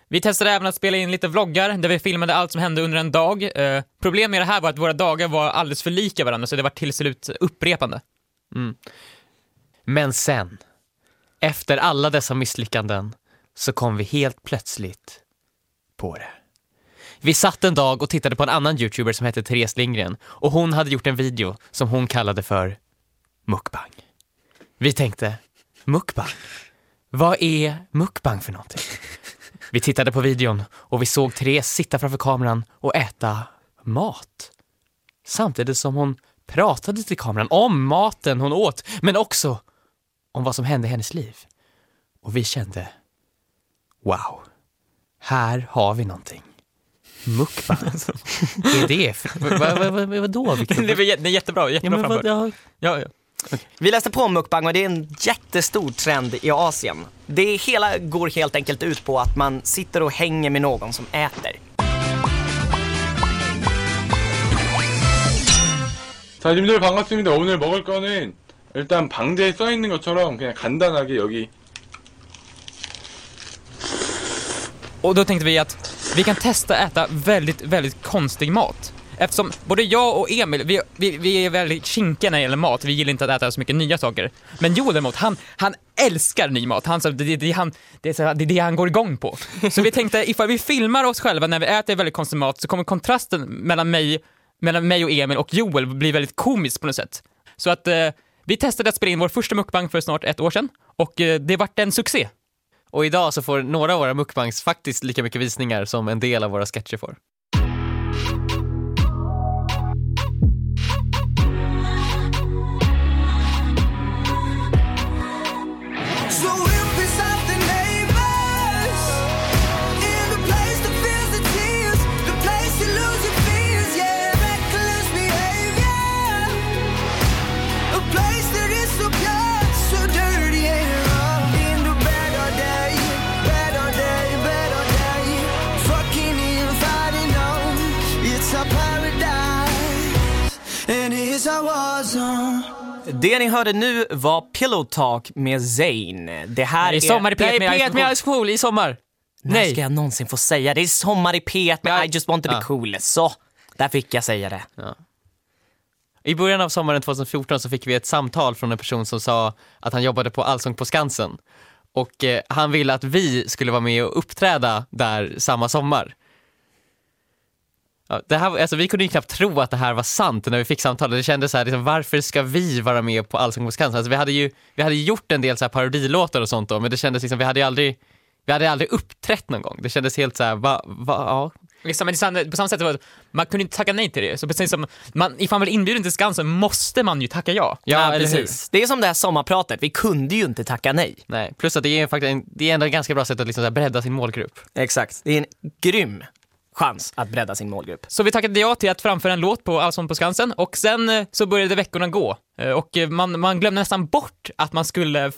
Vi testade även att spela in lite vloggar där vi filmade allt som hände under en dag. Eh, problemet med det här var att våra dagar var alldeles för lika varandra så det var till slut upprepande. Men sen, efter alla dessa misslyckanden, så kom vi helt plötsligt på det. Vi satt en dag och tittade på en annan youtuber som hette Therese Lindgren och hon hade gjort en video som hon kallade för mukbang. Vi tänkte, mukbang? Vad är mukbang för någonting? Vi tittade på videon och vi såg Therese sitta framför kameran och äta mat. Samtidigt som hon pratade till kameran om maten hon åt, men också om vad som hände i hennes liv. Och vi kände, wow, här har vi någonting. Mukbang. är det? för- Vad va, va, va, vadå? Vilken- det, var, jä- det är jättebra, Ja, jättebra men vad, framfört. ja, Ja, ja. Vi läste på om mukbang och det är en jättestor trend i Asien. Det hela går helt enkelt ut på att man sitter och hänger med någon som äter. 자, 님들 반갑습니다. 오늘 먹을 거는 일단 방제에 써 있는 것처럼 그냥 간단하게 여기 Och då tänkte vi att vi kan testa äta väldigt, väldigt konstig mat. eftersom både jag och Emil, vi, vi, vi är väldigt kinkiga när det gäller mat, vi gillar inte att äta så mycket nya saker. Men Joel däremot, han, han älskar ny mat, han, så, det, det, det, han, det, är så, det är det han går igång på. Så vi tänkte, ifall vi filmar oss själva när vi äter väldigt konstig mat så kommer kontrasten mellan mig, mellan mig och Emil och Joel bli väldigt komisk på något sätt. Så att eh, vi testade att spela in vår första mukbang för snart ett år sedan och eh, det vart en succé. Och idag så får några av våra mukbangs faktiskt lika mycket visningar som en del av våra sketcher får. Det ni hörde nu var Pillow Talk med Zayn. Det här Det är Sommar i P1 Nej, med P1 Ice med Cool. Ice Cool i sommar! När Nej. ska jag någonsin få säga det? är sommar i P1 med Ja. I just want to be Ja. cool. Så, där fick jag säga det. I början av sommaren 2014 så fick vi ett samtal från en person som sa att han jobbade på Allsång på Skansen. Och eh, han ville att vi skulle vara med och uppträda där samma sommar. Ja, det här, alltså, vi kunde ju knappt tro att det här var sant när vi fick samtalet. Det kändes så här, liksom, varför ska vi vara med på Allsång på Skansen? Alltså, vi, hade ju, vi hade ju gjort en del så här parodilåtar och sånt då, men det kändes liksom, vi hade ju aldrig, vi hade aldrig uppträtt någon gång. Det kändes helt så här, va, va, ja, Liksom, men på samma sätt, var man kunde inte tacka nej till det. Så precis som, man, ifall man blir inbjuden till Skansen måste man ju tacka ja. Ja, hur? precis. Det är som det här sommarpratet, vi kunde ju inte tacka nej. Nej, plus att det är faktiskt en, det är ändå ett ganska bra sätt att liksom så här bredda sin målgrupp. Exakt. Det är en grym chans att bredda sin målgrupp. Så vi tackade ja till att framföra en låt på Allsång på Skansen och sen eh, så började veckorna gå. Eh, Och eh, man, man glömde nästan bort att man skulle,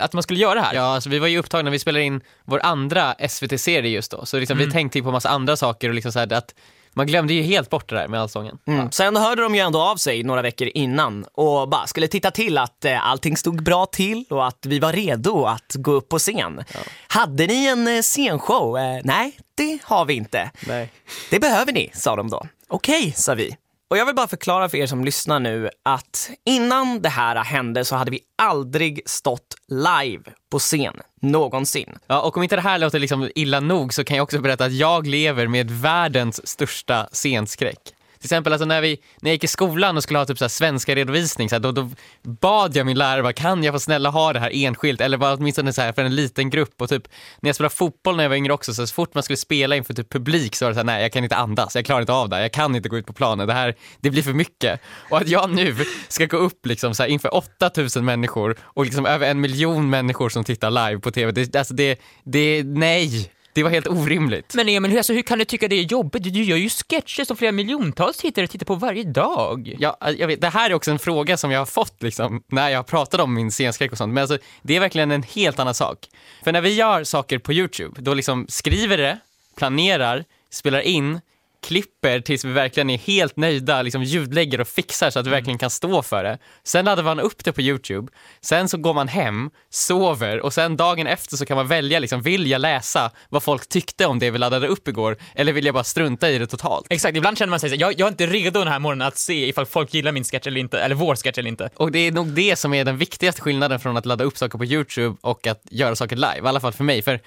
att man skulle göra det här. Ja, alltså vi var ju upptagna, vi spelade in vår andra SVT-serie just då, så liksom vi tänkte på massa andra saker och liksom så här att man glömde ju helt bort det där med Allsången. Mm. Sen hörde de ju ändå av sig några veckor innan och bara skulle titta till att eh, allting stod bra till och att vi var redo att gå upp på scen. Hade ni en eh, scenshow? Eh, nej, det har vi inte. Nej. Det behöver ni, sa de då. Okej, sa vi. Och jag vill bara förklara för er som lyssnar nu att innan det här hände så hade vi aldrig stått live på scen, någonsin. Ja, och om inte det här låter liksom illa nog så kan jag också berätta att jag lever med världens största scenskräck. Till exempel alltså när, vi, när jag gick i skolan och skulle ha typ så här svenska redovisning, så här, då, då bad jag min lärare bara, kan jag få snälla ha det här enskilt? Eller bara åtminstone så här för en liten grupp. Och typ när jag spelade fotboll när jag var yngre också, så, så fort man skulle spela inför typ publik så var det så här, nej jag kan inte andas, jag klarar inte av det här, jag kan inte gå ut på planen, det här, det blir för mycket. Och att jag nu ska gå upp liksom så här inför 8000 människor och liksom över en miljon människor som tittar live på tv, det, alltså det, det, nej. Det var helt orimligt. Men Emil, hur- alltså, hur kan du tycka det är jobbigt? Du gör ju sketcher som flera miljontals tittare tittar på varje dag. Ja, jag vet, det här är också en fråga som jag har fått liksom, när jag har pratat om min scenskräck och sånt. Men alltså, det är verkligen en helt annan sak. För när vi gör saker på YouTube, då liksom skriver det, planerar, spelar in, klipper tills vi verkligen är helt nöjda, liksom ljudlägger och fixar så att vi verkligen kan stå för det. Sen laddar man upp det på YouTube, sen så går man hem, sover och sen dagen efter så kan man välja, liksom, vill jag läsa vad folk tyckte om det vi laddade upp igår eller vill jag bara strunta i det totalt? Exakt, ibland känner man sig så jag, jag är inte redo den här morgonen att se ifall folk gillar min sketch eller inte, eller vår sketch eller inte. Och det är nog det som är den viktigaste skillnaden från att ladda upp saker på YouTube och att göra saker live, i alla fall för mig. För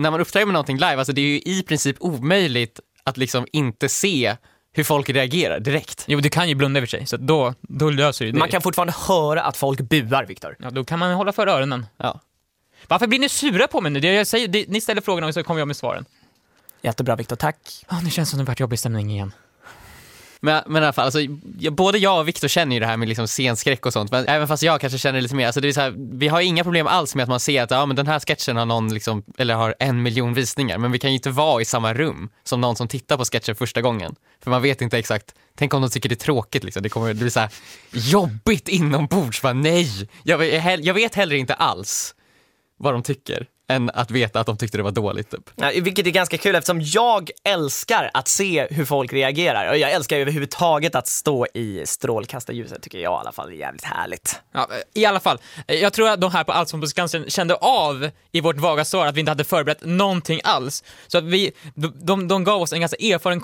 när man uppträder med någonting live, alltså det är ju i princip omöjligt att liksom inte se hur folk reagerar direkt. Jo, du kan ju blunda över sig, så då, då löser ju det. Man kan fortfarande höra att folk buar, Viktor. Ja, då kan man hålla för öronen. Ja. Varför blir ni sura på mig nu? Jag säger, ni ställer frågorna och så kommer jag med svaren. Jättebra, Viktor. Tack. Ja, nu känns det som det varit jobbig stämning igen. Men, men i alla fall, alltså, jag, både jag och Viktor känner ju det här med liksom scenskräck och sånt, men även fast jag kanske känner lite mer, alltså det är så här, vi har inga problem alls med att man ser att ja, men den här sketchen har någon, liksom, eller har en miljon visningar, men vi kan ju inte vara i samma rum som någon som tittar på sketchen första gången. För man vet inte exakt, tänk om de tycker det är tråkigt liksom, det kommer det blir så här jobbigt inombords, bara nej, jag, jag, jag vet heller inte alls vad de tycker, än att veta att de tyckte det var dåligt typ. Ja, vilket är ganska kul eftersom jag älskar att se hur folk reagerar och jag älskar överhuvudtaget att stå i strålkastarljuset tycker jag i alla fall är jävligt härligt. Ja, I alla fall, jag tror att de här på Allsång på Skansen kände av i vårt vaga svar att vi inte hade förberett någonting alls. Så att vi, de, de, gav oss en ganska erfaren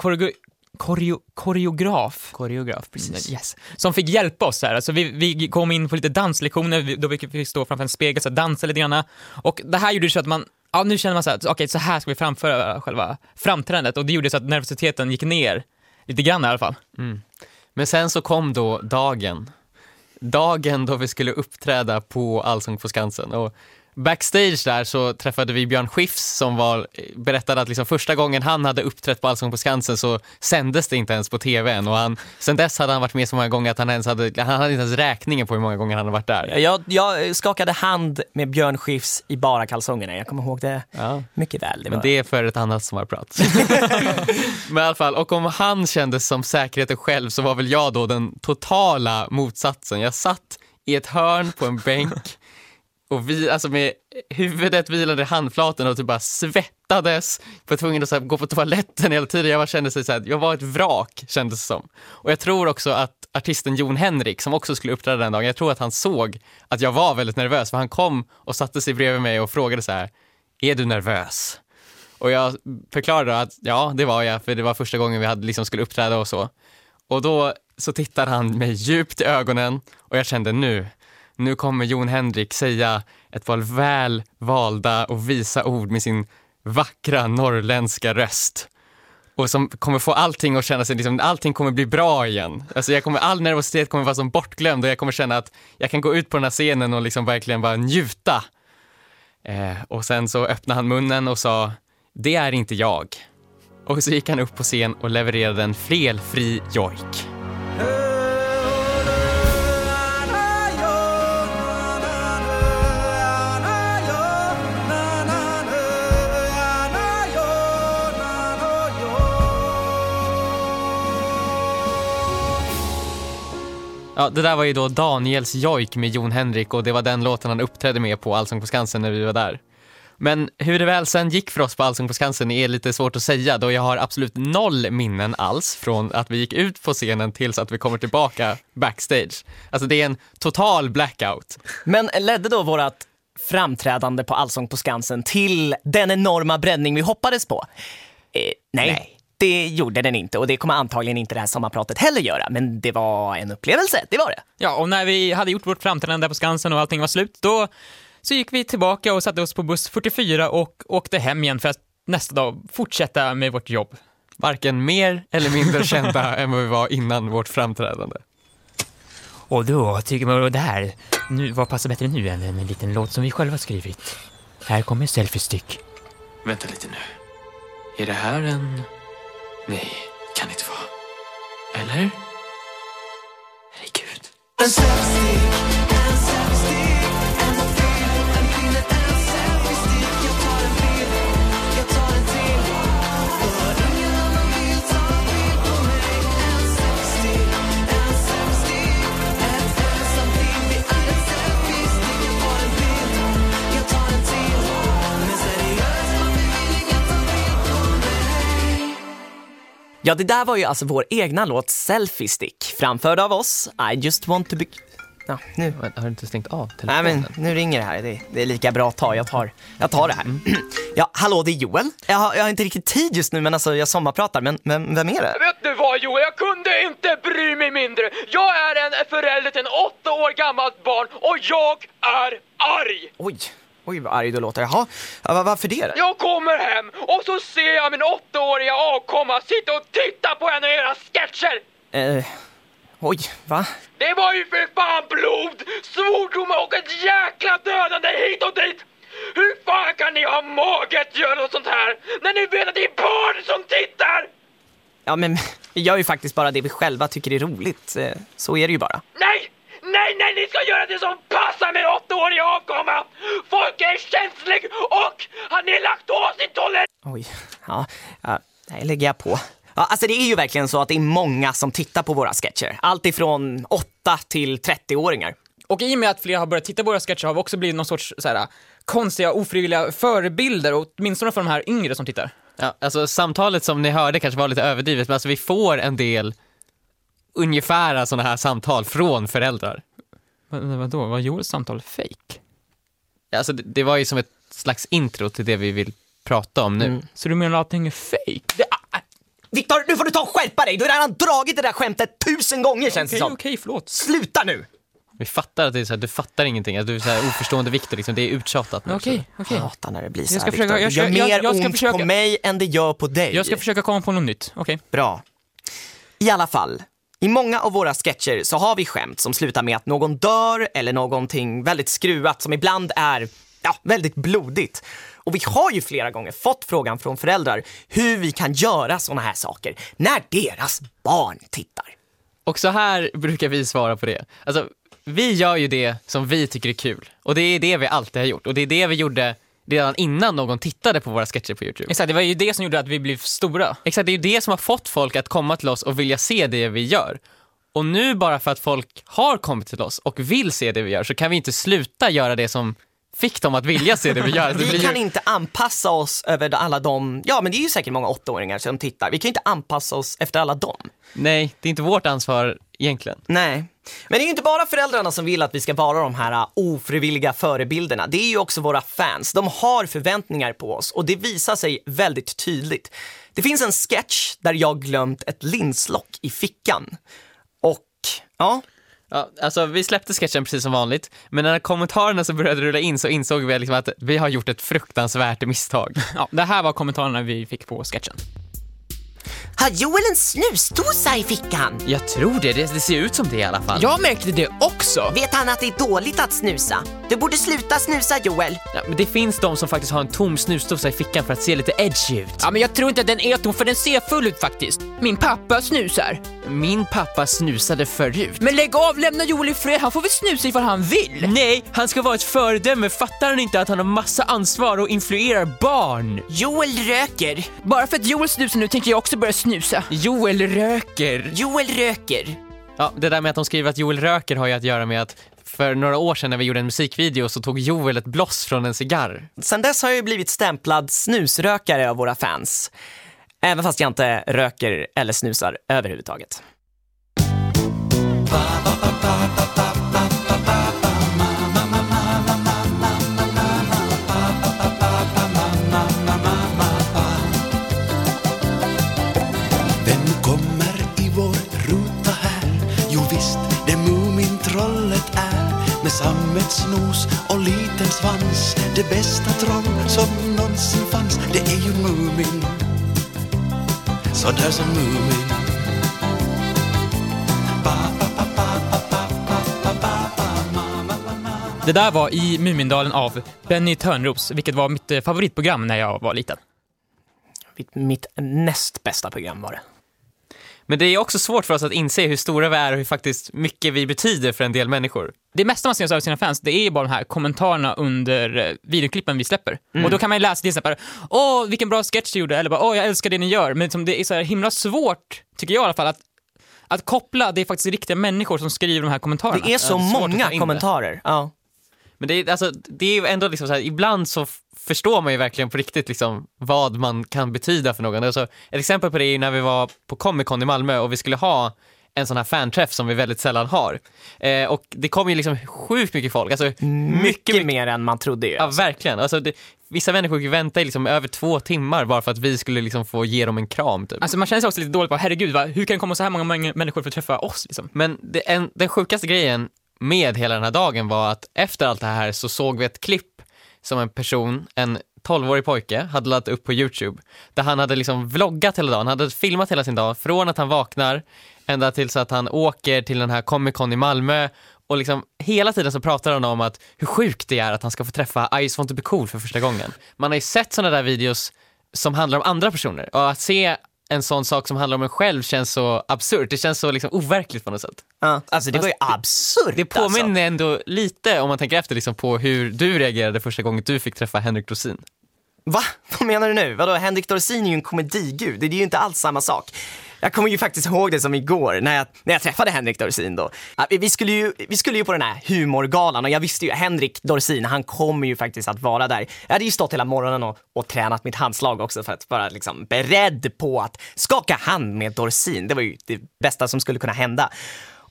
koreo, koreograf. Koreograf, precis. Yes. Som fick hjälpa oss här. Alltså vi, vi kom in på lite danslektioner, vi- då vi fick stå framför en spegel och dansa lite grann. Och det här gjorde så att man, ja nu känner man så här, okej så här ska vi framföra själva framträdandet och det gjorde så att nervositeten gick ner lite grann i alla fall. Men sen så kom då dagen. Dagen då vi skulle uppträda på Allsång på Skansen. Och backstage där så träffade vi Björn Skifs som var, berättade att liksom första gången han hade uppträtt på Allsång på Skansen så sändes det inte ens på tv än. Och han, sen dess hade han varit med så många gånger att han, ens hade, han hade inte ens räkningen på hur många gånger han hade varit där. Jag, jag skakade hand med Björn Skifs i bara kalsongerna. Jag kommer ihåg det Ja. mycket väl. Det Men var... det är för ett annat sommarprat. Men i alla fall, och om han kändes som säkerheten själv så var väl jag då den totala motsatsen. Jag satt i ett hörn på en bänk och vi, alltså med huvudet vilande i handflaten och typ bara svettades. Var tvungen att så här, gå på toaletten hela tiden. Jag bara kände sig så här, jag var ett vrak kändes det som. Och jag tror också att artisten Jon Henrik som också skulle uppträda den dagen, jag tror att han såg att jag var väldigt nervös för han kom och satte sig bredvid mig och frågade så här, är du nervös? Och jag förklarade att ja, det var jag, för det var första gången vi hade, liksom skulle uppträda och så. Och då så tittade han mig djupt i ögonen och jag kände nu, nu kommer Jon Henrik säga ett par väl valda och visa ord med sin vackra norrländska röst. Och som kommer få allting att känna sig, liksom, allting kommer bli bra igen. Alltså jag kommer, all nervositet kommer vara som bortglömd och jag kommer känna att jag kan gå ut på den här scenen och liksom verkligen bara njuta. Eh, och sen så öppnade han munnen och sa, det är inte jag. Och så gick han upp på scen och levererade en felfri jojk. Ja, det där var ju då Daniels jojk med Jon Henrik och det var den låten han uppträdde med på Allsång på Skansen när vi var där. Men hur det väl sen gick för oss på Allsång på Skansen är lite svårt att säga då jag har absolut noll minnen alls från att vi gick ut på scenen tills att vi kommer tillbaka backstage. Alltså det är en total blackout. Men ledde då vårt framträdande på Allsång på Skansen till den enorma breddning vi hoppades på? Eh, nej. Det gjorde den inte och det kommer antagligen inte det här sommarpratet heller göra. Men det var en upplevelse, det var det. Ja, och när vi hade gjort vårt framträdande där på Skansen och allting var slut, då så gick vi tillbaka och satte oss på buss 44 och åkte hem igen för att nästa dag fortsätta med vårt jobb. Varken mer eller mindre kända än vad vi var innan vårt framträdande. Och då tycker man, och det här, nu, vad passar bättre nu än en liten låt som vi själva skrivit? Här kommer Selfie Stick. Vänta lite nu. Är det här en... Nej, kan inte vara. Eller? Herregud. Ja, det där var ju alltså vår egna låt Selfie Stick, framförd av oss. I just want to be... Ja, nu. Har du inte stängt av Nej, telefonen? men nu ringer det här. Det, det är lika bra att ta. Jag tar, jag tar det här. Ja, hallå, det är Joel. Jag har, jag har inte riktigt tid just nu, men alltså jag sommarpratar. Men, men vem är det? Vet du vad Joel, jag kunde inte bry mig mindre. Jag är en förälder till en åtta år gammalt barn och jag är arg. Oj, oj vad arg du låter. Jaha, ja, va- varför det? Jag kommer hem och så ser jag min åttaåriga avkomma sitta och titta på en av era sketcher. Eh, oj, va? Det var ju för fan blod, svordomar och ett jäkla dödande hit och dit. Hur fan kan ni ha mage att göra något sånt här när ni vet att det är barn som tittar? Ja, men vi gör ju faktiskt bara det vi själva tycker är roligt. Eh, Så är det ju bara. Nej, nej, nej, ni ska göra det som passar med åttaåriga avkomma. Folk är känslig och har ni laktosintolerant? Oj, ja, ja, det lägger jag på. Ja, alltså det är ju verkligen så att det är många som tittar på våra sketcher. Allt ifrån 8 till 30-åringar. Och i och med att fler har börjat titta på våra sketcher har vi också blivit någon sorts så här, konstiga, ofrivilliga förebilder, åtminstone för de här yngre som tittar. Ja, alltså samtalet som ni hörde kanske var lite överdrivet, men alltså vi får en del ungefära sådana här samtal från föräldrar. Vad, vadå, var Joels samtal fake? Ja, Alltså det, det var ju som ett slags intro till det vi vill prata om nu. Mm. Så du menar att allting är fake? Det, ah, Viktor, nu får du ta och skärpa dig! Du har redan dragit det där skämtet tusen gånger känns det Okej, som. okej, förlåt. Sluta nu! Vi fattar att det är så här, du fattar ingenting, att du är så här oförstående Viktor, liksom, det är uttjatat nu. Okej, okej. Jag hatar när det blir så Jag här, ska försöka- Viktor. jag ska- Det gör jag- mer jag ska ont försöka- på mig än det gör på dig. Jag ska försöka komma på något nytt. Okej. Bra. I alla fall, i många av våra sketcher så har vi skämt som slutar med att någon dör eller någonting väldigt skruvat som ibland är ja, väldigt blodigt. Och vi har ju flera gånger fått frågan från föräldrar hur vi kan göra såna här saker när deras barn tittar. Och så här brukar vi svara på det. Alltså, vi gör ju det som vi tycker är kul. Och det är det vi alltid har gjort. Och det är det vi gjorde redan innan någon tittade på våra sketcher på YouTube. Exakt, det var ju det som gjorde att vi blev stora. Exakt, det är ju det som har fått folk att komma till oss och vilja se det vi gör. Och nu bara för att folk har kommit till oss och vill se det vi gör så kan vi inte sluta göra det som fick dem att vilja se det vi gör. Det Vi kan ju... inte anpassa oss över alla de, ja men det är ju säkert många åttaåringar som tittar. Vi kan ju inte anpassa oss efter alla dem. Nej, det är inte vårt ansvar egentligen. Nej. Men det är ju inte bara föräldrarna som vill att vi ska vara de här uh, ofrivilliga förebilderna. Det är ju också våra fans. De har förväntningar på oss och det visar sig väldigt tydligt. Det finns en sketch där jag glömt ett linslock i fickan. Och, ja, Ja, alltså, vi släppte sketchen precis som vanligt, men när kommentarerna så började rulla in så insåg vi liksom att vi har gjort ett fruktansvärt misstag. Ja, det här var kommentarerna vi fick på sketchen har Joel en snusdosa i fickan? Jag tror det, det, det ser ut som det i alla fall. Jag märkte det också. Vet han att det är dåligt att snusa? Du borde sluta snusa Joel. Ja, men det finns de som faktiskt har en tom snusdosa i fickan för att se lite edgy ut. Ja, men jag tror inte att den är tom för den ser full ut faktiskt. Min pappa snusar. Min pappa snusade förut. Men lägg av, lämna Joel i fred. Han får väl snusa ifall han vill. Nej, han ska vara ett föredöme. Fattar han inte att han har massa ansvar och influerar barn? Joel röker. Bara för att Joel snusar nu tänker jag också börja snusa. Joel röker. Joel röker. Ja, det där med att de skriver att Joel röker har ju att göra med att för några år sedan när vi gjorde en musikvideo så tog Joel ett bloss från en cigarr. Sen dess har jag ju blivit stämplad snusrökare av våra fans. Även fast jag inte röker eller snusar överhuvudtaget. Vem sammetsnos och liten svans Det bästa troll som någonsin fanns Det är ju Mumin Så där som Mumin Det där var i Mumindalen av Benny Törnros, vilket var mitt eh, favoritprogram när jag var liten. Mitt, mitt näst bästa program var det. Men det är också svårt för oss att inse hur stora vi är och hur faktiskt mycket vi betyder för en del människor. Det mesta man ser av sina fans, det är ju bara de här kommentarerna under eh, videoklippen vi släpper. Mm. Och då kan man ju läsa till exempel, åh vilken bra sketch du gjorde, eller bara, åh jag älskar det ni gör. Men liksom, det är så här himla svårt, tycker jag i alla fall, att, att koppla, det är faktiskt riktiga människor som skriver de här kommentarerna. Det är så det är ta många kommentarer. Ja. Men det är, alltså, det är ju ändå liksom så här, ibland så förstår man ju verkligen på riktigt liksom vad man kan betyda för någon. Alltså, ett exempel på det är ju när vi var på Comic Con i Malmö och vi skulle ha en sån här fanträff som vi väldigt sällan har. Eh, och det kom ju liksom sjukt mycket folk, alltså mycket, Mycket, mer än man trodde ju. Ja, verkligen. Alltså, det, vissa människor fick vänta i liksom över två timmar bara för att vi skulle liksom få ge dem en kram. Typ. Alltså man känner sig också lite dåligt på, herregud, va? hur kan det komma så här många många människor för att träffa oss? Liksom? Men det, en, den sjukaste grejen med hela den här dagen var att efter allt det här så såg vi ett klipp som en person, en 12-årig pojke, hade laddat upp på YouTube. Där han hade liksom vloggat hela dagen, han hade filmat hela sin dag från att han vaknar ända tills att han åker till den här Comic Con i Malmö och liksom hela tiden så pratar han om att hur sjukt det är att han ska få träffa I just want to be cool för första gången. Man har ju sett sådana där videos som handlar om andra personer och att se en sån sak som handlar om en själv känns så absurt. Det känns så liksom overkligt på något sätt. Ja, alltså det var ju absurt Det påminner alltså. ändå lite, om man tänker efter, liksom, på hur du reagerade första gången du fick träffa Henrik Dorsin. Va? Vad menar du nu? Vadå, Henrik Dorsin är ju en komedigud. Det är ju inte alls samma sak. Jag kommer ju faktiskt ihåg det som igår när jag, när jag träffade Henrik Dorsin då. Vi skulle, ju, vi skulle ju på den här humorgalan och jag visste ju Henrik Dorsin, han kommer ju faktiskt att vara där. Jag hade ju stått hela morgonen och, och tränat mitt handslag också för att vara liksom beredd på att skaka hand med Dorsin. Det var ju det bästa som skulle kunna hända.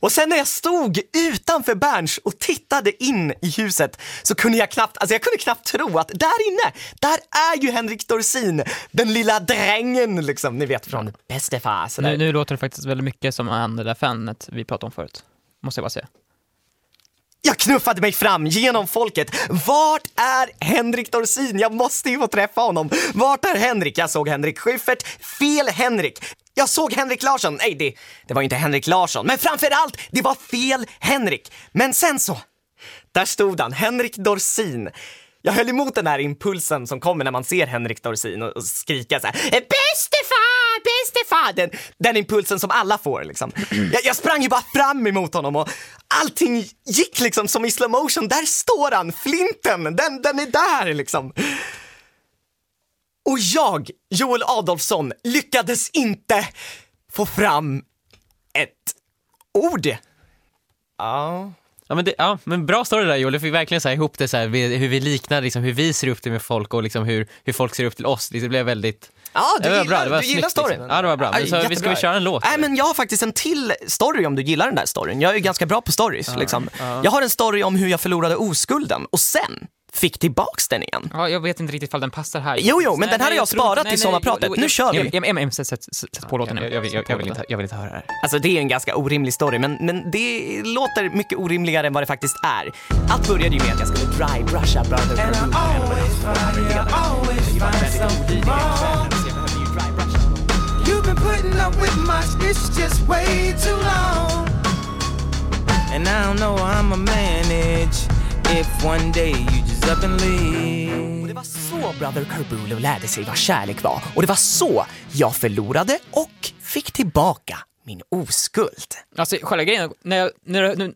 Och sen när jag stod utanför Berns och tittade in i huset så kunde jag knappt, alltså jag kunde knappt tro att där inne, där är ju Henrik Dorsin, den lilla drängen liksom, ni vet från Bästefar. sådär. Nu, nu låter det faktiskt väldigt mycket som han, det där fanet vi pratade om förut. Måste jag bara säga. Jag knuffade mig fram genom folket. Vart är Henrik Dorsin? Jag måste ju få träffa honom. Vart är Henrik? Jag såg Henrik Schyffert. Fel Henrik. Jag såg Henrik Larsson. Nej, det, det var inte Henrik Larsson. Men framför allt, det var fel Henrik. Men sen så, där stod han, Henrik Dorsin. Jag höll emot den här impulsen som kommer när man ser Henrik Dorsin och, och skrika så här Bästefar, bästefar! Den, den impulsen som alla får liksom. Jag, jag sprang ju bara fram emot honom och allting gick liksom som i slow motion. Där står han, flinten, den, den är där liksom. Och jag, Joel Adolfsson, lyckades inte få fram ett ord. Ja. Ja men, det, ja, men bra story där Joel, du fick verkligen så ihop det så här, hur vi liknar, liksom, hur vi ser upp till med folk och liksom hur, hur folk ser upp till oss. Det blev väldigt... Ja, du det var gillar, bra, det var du gillar snyggt, storyn? Liksom. Ja, det var bra. Men så, vi ska vi köra en låt? Nej, men jag har faktiskt en till story om du gillar den där storyn. Jag är ju ganska bra på stories. liksom. Jag har en story om hur jag förlorade oskulden och sen fick tillbaks den igen. Ja, jag vet inte riktigt ifall den passar här. Jo, jo, men Nej, den här har jag tror- sparat nej, till sommarpratet. Nu kör vi. Sätt, sätt, sätt på låten nu. Jag, jag, jag, jag, vill inte, jag vill inte höra det här. Alltså det är en ganska orimlig story, men, men det låter mycket orimligare än vad det faktiskt är. Allt började ju med att jag skulle dry brusha Brother Kaboom. You've been putting up with my it's just way too long. And I don't know how I'ma manage if one day you up and leave. Och det var så Brother Carbulo lärde sig vad kärlek var. Och det var så jag förlorade och fick tillbaka min oskuld. Alltså själva grejen, när jag, när jag, nu,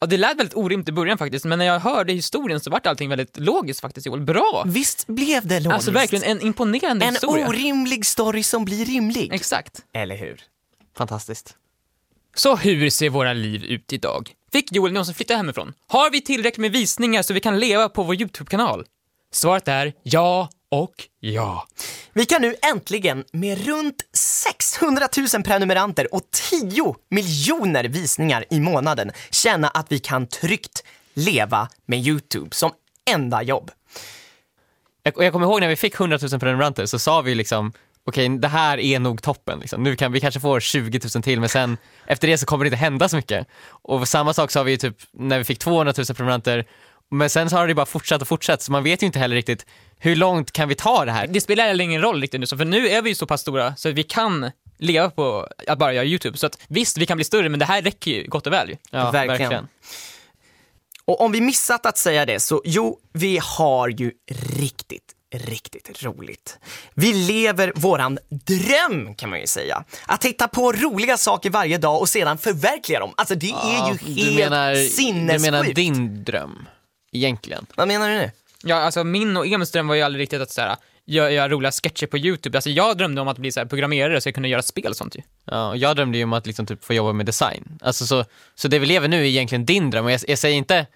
ja, det lät väldigt orimligt i början faktiskt, men när jag hörde historien så vart allting väldigt logiskt faktiskt Joel. Bra! Visst blev det logiskt? Alltså verkligen en imponerande En historia. orimlig story som blir rimlig. Exakt. Eller hur? Fantastiskt. Så hur ser våra liv ut idag? Fick Joel någonsin flytta hemifrån? Har vi tillräckligt med visningar så vi kan leva på vår YouTube-kanal? Svaret är ja och ja. Vi kan nu äntligen med runt 600 000 prenumeranter och 10 miljoner visningar i månaden känna att vi kan tryggt leva med YouTube som enda jobb. Jag, och jag kommer ihåg när vi fick 100 000 prenumeranter så sa vi liksom okej, det här är nog toppen. Liksom. Nu kan vi kanske får 20 000 till, men sen efter det så kommer det inte hända så mycket. Och samma sak sa vi ju typ när vi fick 200 000 prenumeranter, men sen så har det bara fortsatt och fortsatt, så man vet ju inte heller riktigt hur långt kan vi ta det här? Det spelar heller ingen roll riktigt nu, så för nu är vi ju så pass stora så att vi kan leva på att bara göra YouTube. Så att visst, vi kan bli större, men det här räcker ju gott och väl ju. Ja, Verkligen. Och om vi missat att säga det så jo, vi har ju riktigt, riktigt roligt. Vi lever våran dröm kan man ju säga. Att hitta på roliga saker varje dag och sedan förverkliga dem. Alltså det är Ja, ju du helt menar, sinnessjukt. Du menar din dröm, egentligen? Vad menar du nu? Ja, alltså min och Emils dröm var ju aldrig riktigt att så här, göra, göra roliga sketcher på YouTube. Alltså jag drömde om att bli så programmerare så jag kunde göra spel och sånt ju. Ja, och jag drömde ju om att liksom typ få jobba med design. Alltså så, så det vi lever nu är egentligen din dröm och jag, jag säger inte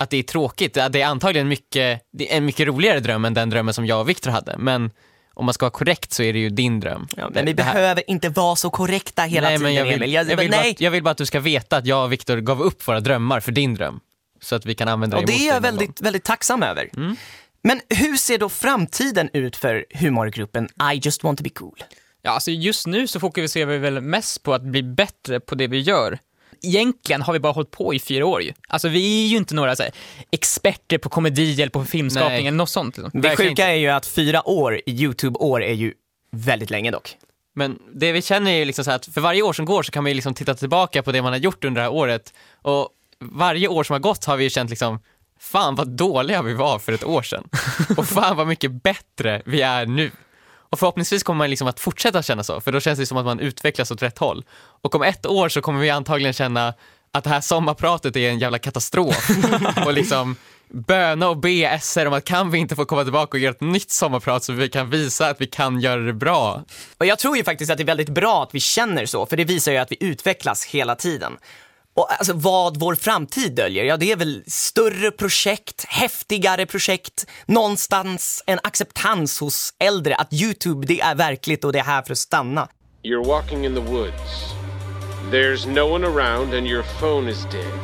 att det är tråkigt, det är antagligen mycket, det är en mycket roligare dröm än den drömmen som jag och Viktor hade. Men om man ska vara korrekt så är det ju din dröm. Ja, men vi Det behöver inte vara så korrekta hela nej, tiden jag vill, Emil. jag, vill bara, jag vill bara att du ska veta att jag och Viktor gav upp våra drömmar för din dröm. Så att vi kan använda Och det det emot är jag väldigt, väldigt tacksam över. Mm. Men hur ser då framtiden ut för humorgruppen I just want to be cool? Ja, alltså just nu så fokuserar vi väl mest på att bli bättre på det vi gör. Egentligen har vi bara hållit på i fyra år ju. Alltså vi är ju inte några så här, experter på komedi eller på filmskapning Nej. eller något sånt. Liksom. Det sjuka är ju att fyra år i YouTube-år är ju väldigt länge dock. Men det vi känner är ju liksom så här att för varje år som går så kan man ju liksom titta tillbaka på det man har gjort under det här året och varje år som har gått har vi ju känt liksom fan vad dåliga vi var för ett år sedan och fan vad mycket bättre vi är nu. Och förhoppningsvis kommer man liksom att fortsätta känna så, för då känns det som att man utvecklas åt rätt håll. Och om ett år så kommer vi antagligen känna att det här sommarpratet är en jävla katastrof och liksom böna och be SR om att kan vi inte få komma tillbaka och göra ett nytt sommarprat så vi kan visa att vi kan göra det bra. Och jag tror ju faktiskt att det är väldigt bra att vi känner så, för det visar ju att vi utvecklas hela tiden. Och alltså vad vår framtid döljer, ja det är väl större projekt, häftigare projekt, någonstans en acceptans hos äldre att YouTube det är verkligt och det är här för att stanna. You're walking in the woods. There's no one around and your phone is dead.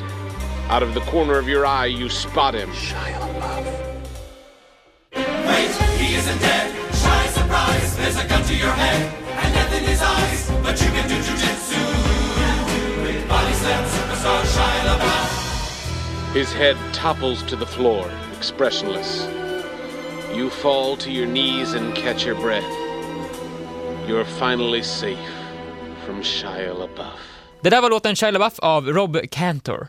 Out of the corner of your eye, you spot him. Shia LaBeouf. Wait, he isn't dead. Shy surprise, there's a gun to your head and death in his eyes, but you can do jujitsu. Body slam superstar Shia LaBeouf. His head topples to the floor, expressionless. You fall to your knees and catch your breath. You're finally safe from Shia LaBeouf. Det där var låten Shia LaBeouf av Rob Cantor.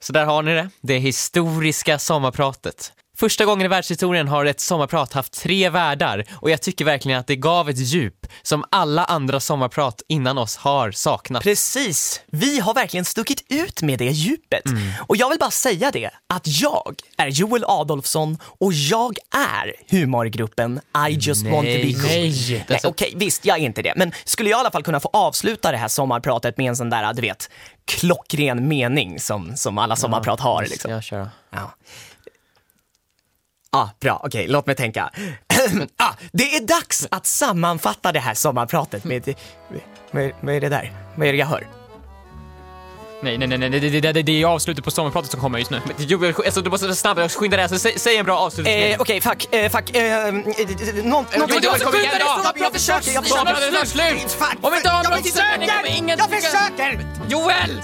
Så där har ni det, det historiska sommarpratet. Första gången i världshistorien har ett sommarprat haft tre världar och jag tycker verkligen att det gav ett djup som alla andra sommarprat innan oss har saknat. Precis, vi har verkligen stuckit ut med det djupet. Och jag vill bara säga det, att jag är Joel Adolfsson och jag är humorgruppen I just want to be Nej, cool. nej. nej Okej, visst, jag är inte det. Men skulle jag i alla fall kunna få avsluta det här sommarpratet med en sån där, du vet, klockren mening som, som alla sommarprat har. Liksom. Jag kör. Ja. Ah, bra, okej, låt mig tänka. ah, det är dags att sammanfatta det här sommarpratet med, vad är det där? Vad är det jag hör? Nej, nej, nej, nej, det, det, det, det är avslutet på sommarpratet som kommer just nu. Joel, alltså, du måste snabbare skynda dig. Alltså, säg, säg en bra avslutning. Eh, okej, fuck, eh, fuck, eh, någonting- du måste Kom igen skynda dig, då. snabbt, Jag försöker, jag försöker. slut. Om inte har försöker! Jag försöker! Joel!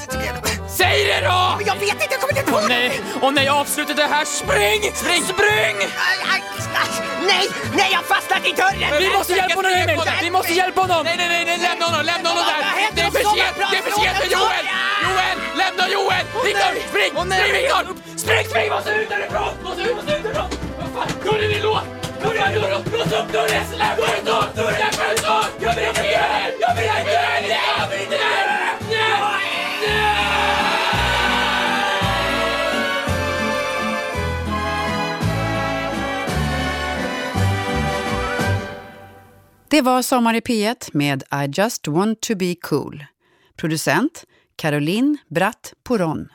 Säg det då! Men Jag vet inte, jag kommer inte på Åh nej, åh nej, avslutet är här. Spring! Spring! Spring! Nej, nej, jag fastnat i dörren! Vi måste hjälpa honom Emil! Vi måste hjälpa honom! Nej, nej, nej, lämna honom, lämna honom där! Det är för sent, det är för sent för Joel! Joel, lämna Joel! Viktor, spring! Spring Viktor! Spring, spring! Måste ut därifrån! Måste ut, måste ut därifrån! Vad fan, dörren är låst! Dörren är låst! Lås upp dörren! Släpp ut oss! Dörren är låst! Jag vill inte göra det! Jag vill inte göra det! Jag vill inte göra det! Nej! Det var Sommar i P1 med I just want to be cool. Producent Caroline Bratt Poron.